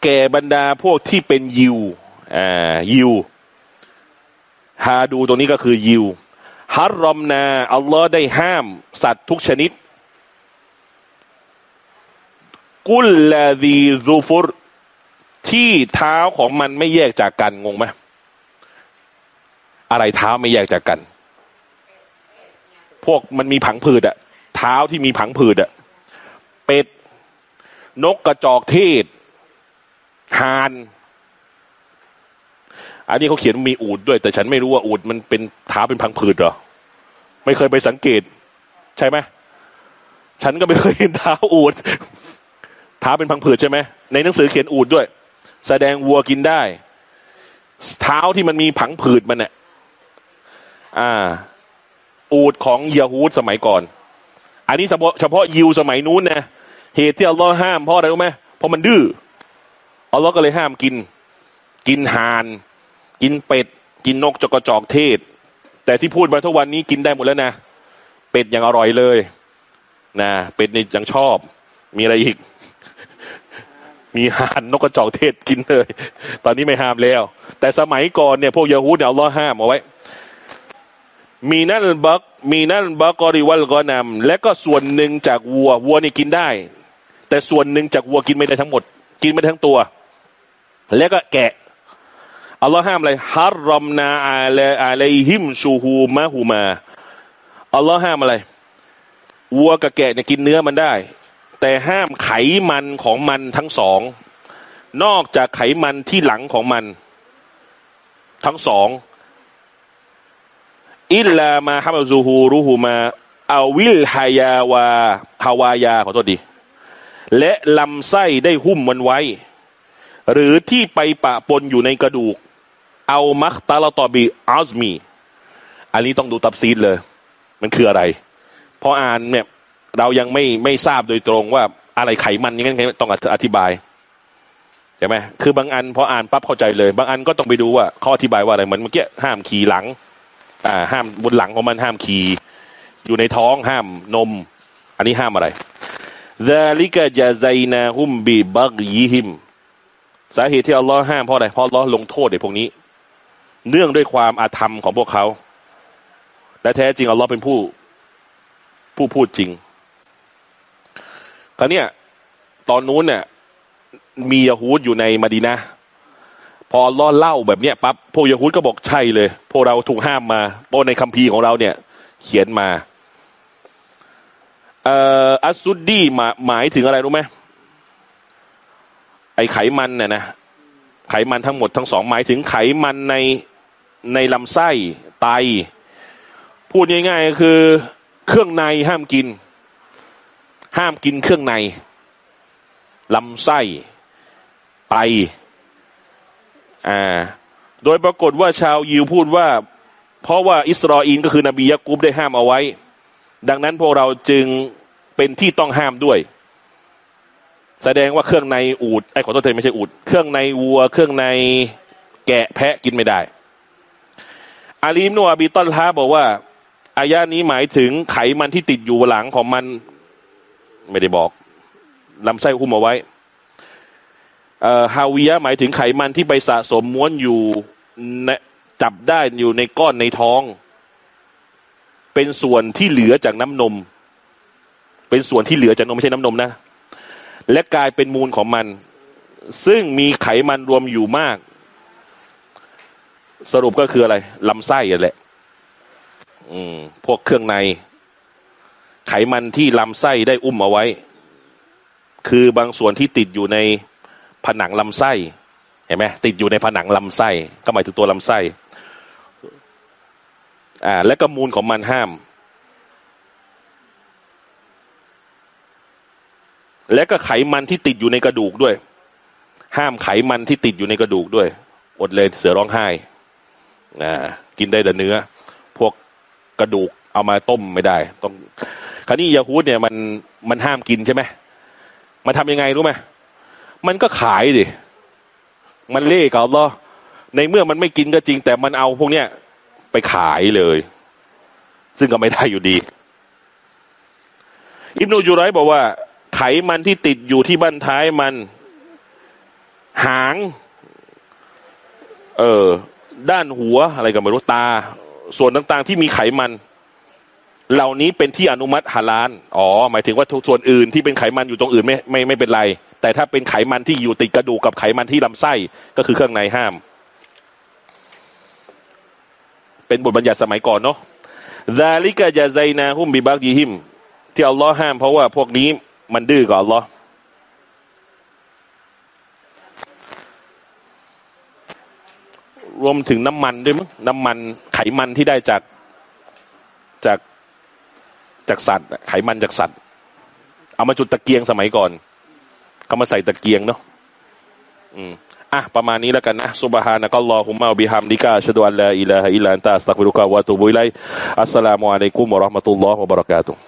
แก่บรรดาพวกที่เป็นยิวอ่ายิวฮาดูตรงนี้ก็คือยิวฮัรรอมนา อัลลอฮ์ได้ห้าม สัตว์ทุกชนิด กุลลาดีซูฟุรที่เท้าของมันไม่แยกจากกันงงไหมอะไรเท้าไม่แยกจากกัน พวกมันมีผังผืดอะเท้าที่มีผังผืดอะเป็ด นกกระจอกเทศหานอันนี้เขาเขียนมีอูดด้วย แต่ฉันไม่รู้ว่าอูดมันเป็นเท้าเป็นพังผืดเหรอ ไม่เคยไปสังเกต ใช่ไหมฉันก็ไม่เคยเห็นเท้าอูด เท้าเป็นพังผืดใช่ไหมในหนังสือเขียนอูดด้วย แสดงวัวกินได้ เท้าที่มันมีผังผืดมันเนี่ยอ่า อูดของยาฮูดสมัยก่อน อันนี้เฉพาะเฉพาะยิวสมัยนู้นนะเหตุที่อัลลอฮ์ห้ามเพราะอะไรรู้ไหมเพราะมันดื้ออัลลอฮ์ก็เลยห้ามกิน กินห่าน กินเป็ด กินนกจกจอกเทศ แต่ที่พูดมาทุกวันนี้กินได้หมดแล้วนะ เป็ดยังอร่อยเลย นะ เป็ดนี่ยังชอบ มีอะไรอีก มีห่านนกกระจอกเทศกินเลย ตอนนี้ไม่ห้ามแล้ว แต่สมัยก่อนเนี่ยพวกยาฮูดเนี่ยอัลลอฮ์ห้ามเอาไว้ มีนั่นบักมีนั่นบักกอริวัลกอนำและก็ส่วนหนึ่งจากวัว วัวนี่กินได้ แต่ส่วนหนึ่งจากวัวกินไม่ได้ทั้งหมด กินไม่ได้ทั้งตัว แล้วก็แกะอัลลอฮ์ห้ามอะไรฮารรอมนาอาเลอาเลหิมชูฮูมะฮูมาอัลลอฮ์ห้ามอะไรวัวกับแกะเนี่ยกินเนื้อมันได้ แต่ห้ามไขมันของมันทั้งสอง นอกจากไขมันที่หลังของมัน ทั้งสอง อิลลามาฮามซูฮูรูฮูมาอาวิลฮายาวาฮาวายาขอโทษดี และลำไส้ได้หุ้มมันไว้ หรือที่ไปปะปนอยู่ในกระดูก เอามัคตาลตอบีอัลมี อันนี้ต้องดูตับซีดเลย มันคืออะไรพราะอ่านเนี่ย เรายังไม่ไม่ทราบโดยตรงว่าอะไรไขมันยังไงต้องอธิบายใช่ไหมคือบางอันพออ่านปั๊บเข้าใจเลย บางอันก็ต้องไปดูว่าข้ออธิบายว่าอะไรเหมือนเมื่อกี้ห้ามขี่หลัง อ่า ห้ามบนหลังของมันห้ามขี่อยู่ในท้องห้ามนม อันนี้ห้ามอะไรดาลิกะยาไซนาฮุมบีบักยิฮิมสาเหตุที่อัลลอฮ์ห้ามเพราะอะไรเพราะอัลลอฮ์ลงโทษเด็กพวกนี้ เนื่องด้วยความอาธรรมของพวกเขาและแท้จริงอัลลอฮ์เป็นผู้ผู้พูดจริง คราวเนี้ยตอนนู้นเนี่ยมียาฮูดอยู่ในมาดีนะพอล่อเล่าแบบเนี้ยปั๊บพวกยาฮูดก็บอกใช่เลย พวกเราถูกห้ามมาเพราะในคัมภีร์ของเราเนี่ย เขียนมาเอ่ออัสซุดดีหมาหมายถึงอะไรรู้ไหมไอไขมันเนี่ยนะไขมันทั้งหมดทั้งสองหมายถึงไขมันในในลำไส้ไต พูดง่ายๆก็คือ เครื่องในห้ามกิน ห้ามกินเครื่องในลำไส้ไตอ่าโดยปรากฏว่าชาวยิวพูดว่า เพราะว่าอิสราเอลก็คือนบียะกุบได้ห้ามเอาไว้ ดังนั้นพวกเราจึงเป็นที่ต้องห้ามด้วย แสดงว่าเครื่องในอูดไอ้ขอโทษเธอไม่ใช่อูดเครื่องในวัว เครื่องในแกะแพะกินไม่ได้ อาลีมโนอาบีตัลฮาบอกว่าอายานี้หมายถึงไขมันที่ติดอยู่หลังของมัน ไม่ได้บอกลำไส้หุ้มเอาไว้ฮาวิยะหมายถึงไขมันที่ไปสะสมม้วนอยู่จับได้อยู่ในก้อนในท้อง เป็นส่วนที่เหลือจากน้ำนม เป็นส่วนที่เหลือจากนมไม่ใช่น้ำนมนะ และกลายเป็นมูลของมัน ซึ่งมีไขมันรวมอยู่มาก สรุปก็คืออะไรลำไส้อะแหละ อืม พวกเครื่องใน ไขมันที่ลำไส้ได้อุ้มเอาไว้ คือบางส่วนที่ติดอยู่ในผนังลำไส้เห็นไหมติดอยู่ในผนังลำไส้ ก็หมายถึงตัวลำไส้อ่าและก็มูลของมันห้าม และก็ไขมันที่ติดอยู่ในกระดูกด้วย ห้ามไขมันที่ติดอยู่ในกระดูกด้วย อดเลยเสือร้องไห้อ่ากินได้แต่เนื้อ พวกกระดูกเอามาต้มไม่ได้ ต้อง ราวนี้ยาฮูดเนี่ยมันมันห้ามกินใช่ไหมมาทำยังไงรู้ไหมมันก็ขายดิมันเล่กับอัลลอฮ์ในเมื่อมันไม่กินก็จริง แต่มันเอาพวกเนี้ยไปขายเลย ซึ่งก็ไม่ได้อยู่ดี อิบนูจูไรบอกว่า ไขมันที่ติดอยู่ที่บั้นท้ายมัน หาง เออด้านหัวอะไรกันไม่รู้ตา ส่วนต่างๆที่มีไขมัน เหล่านี้เป็นที่อนุมัติฮาลานอ๋อ หมายถึงว่าส่วนอื่นที่เป็นไขมันอยู่ตรงอื่นไม่ไม่ไม่เป็นไร แต่ถ้าเป็นไขมันที่อยู่ติดกระดูกกับไขมันที่ลำไส้ก็คือเครื่องในห้าม เป็นบทบัญญัติสมัยก่อนเนาะซาลิกะจะไซนาฮุมบิบักยีหิม ที่อัลลอฮ์ห้ามเพราะว่าพวกนี้มันดื้อกับอัลลอฮ์รวมถึงน้ำมันด้วยมั้งน้ำมันไขมันที่ได้จาก จากสัตว์ ไขมันจากสัตว์ เอามาจุดตะเกียงสมัยก่อนเขามาใส่ตะเกียงเนาะอืมอะประมาณนี้แล้วกันนะซุบฮานะกัลลอฮุมมะบิฮัมดิกาชดุอัลลาอิลาฮะอิลลันตาสตักฟิรุกะวะตุบุอิไลอัสสลามุอะลัยกุมวะราะห์มะตุลลอฮ์วะบะเราะกาตุฮ์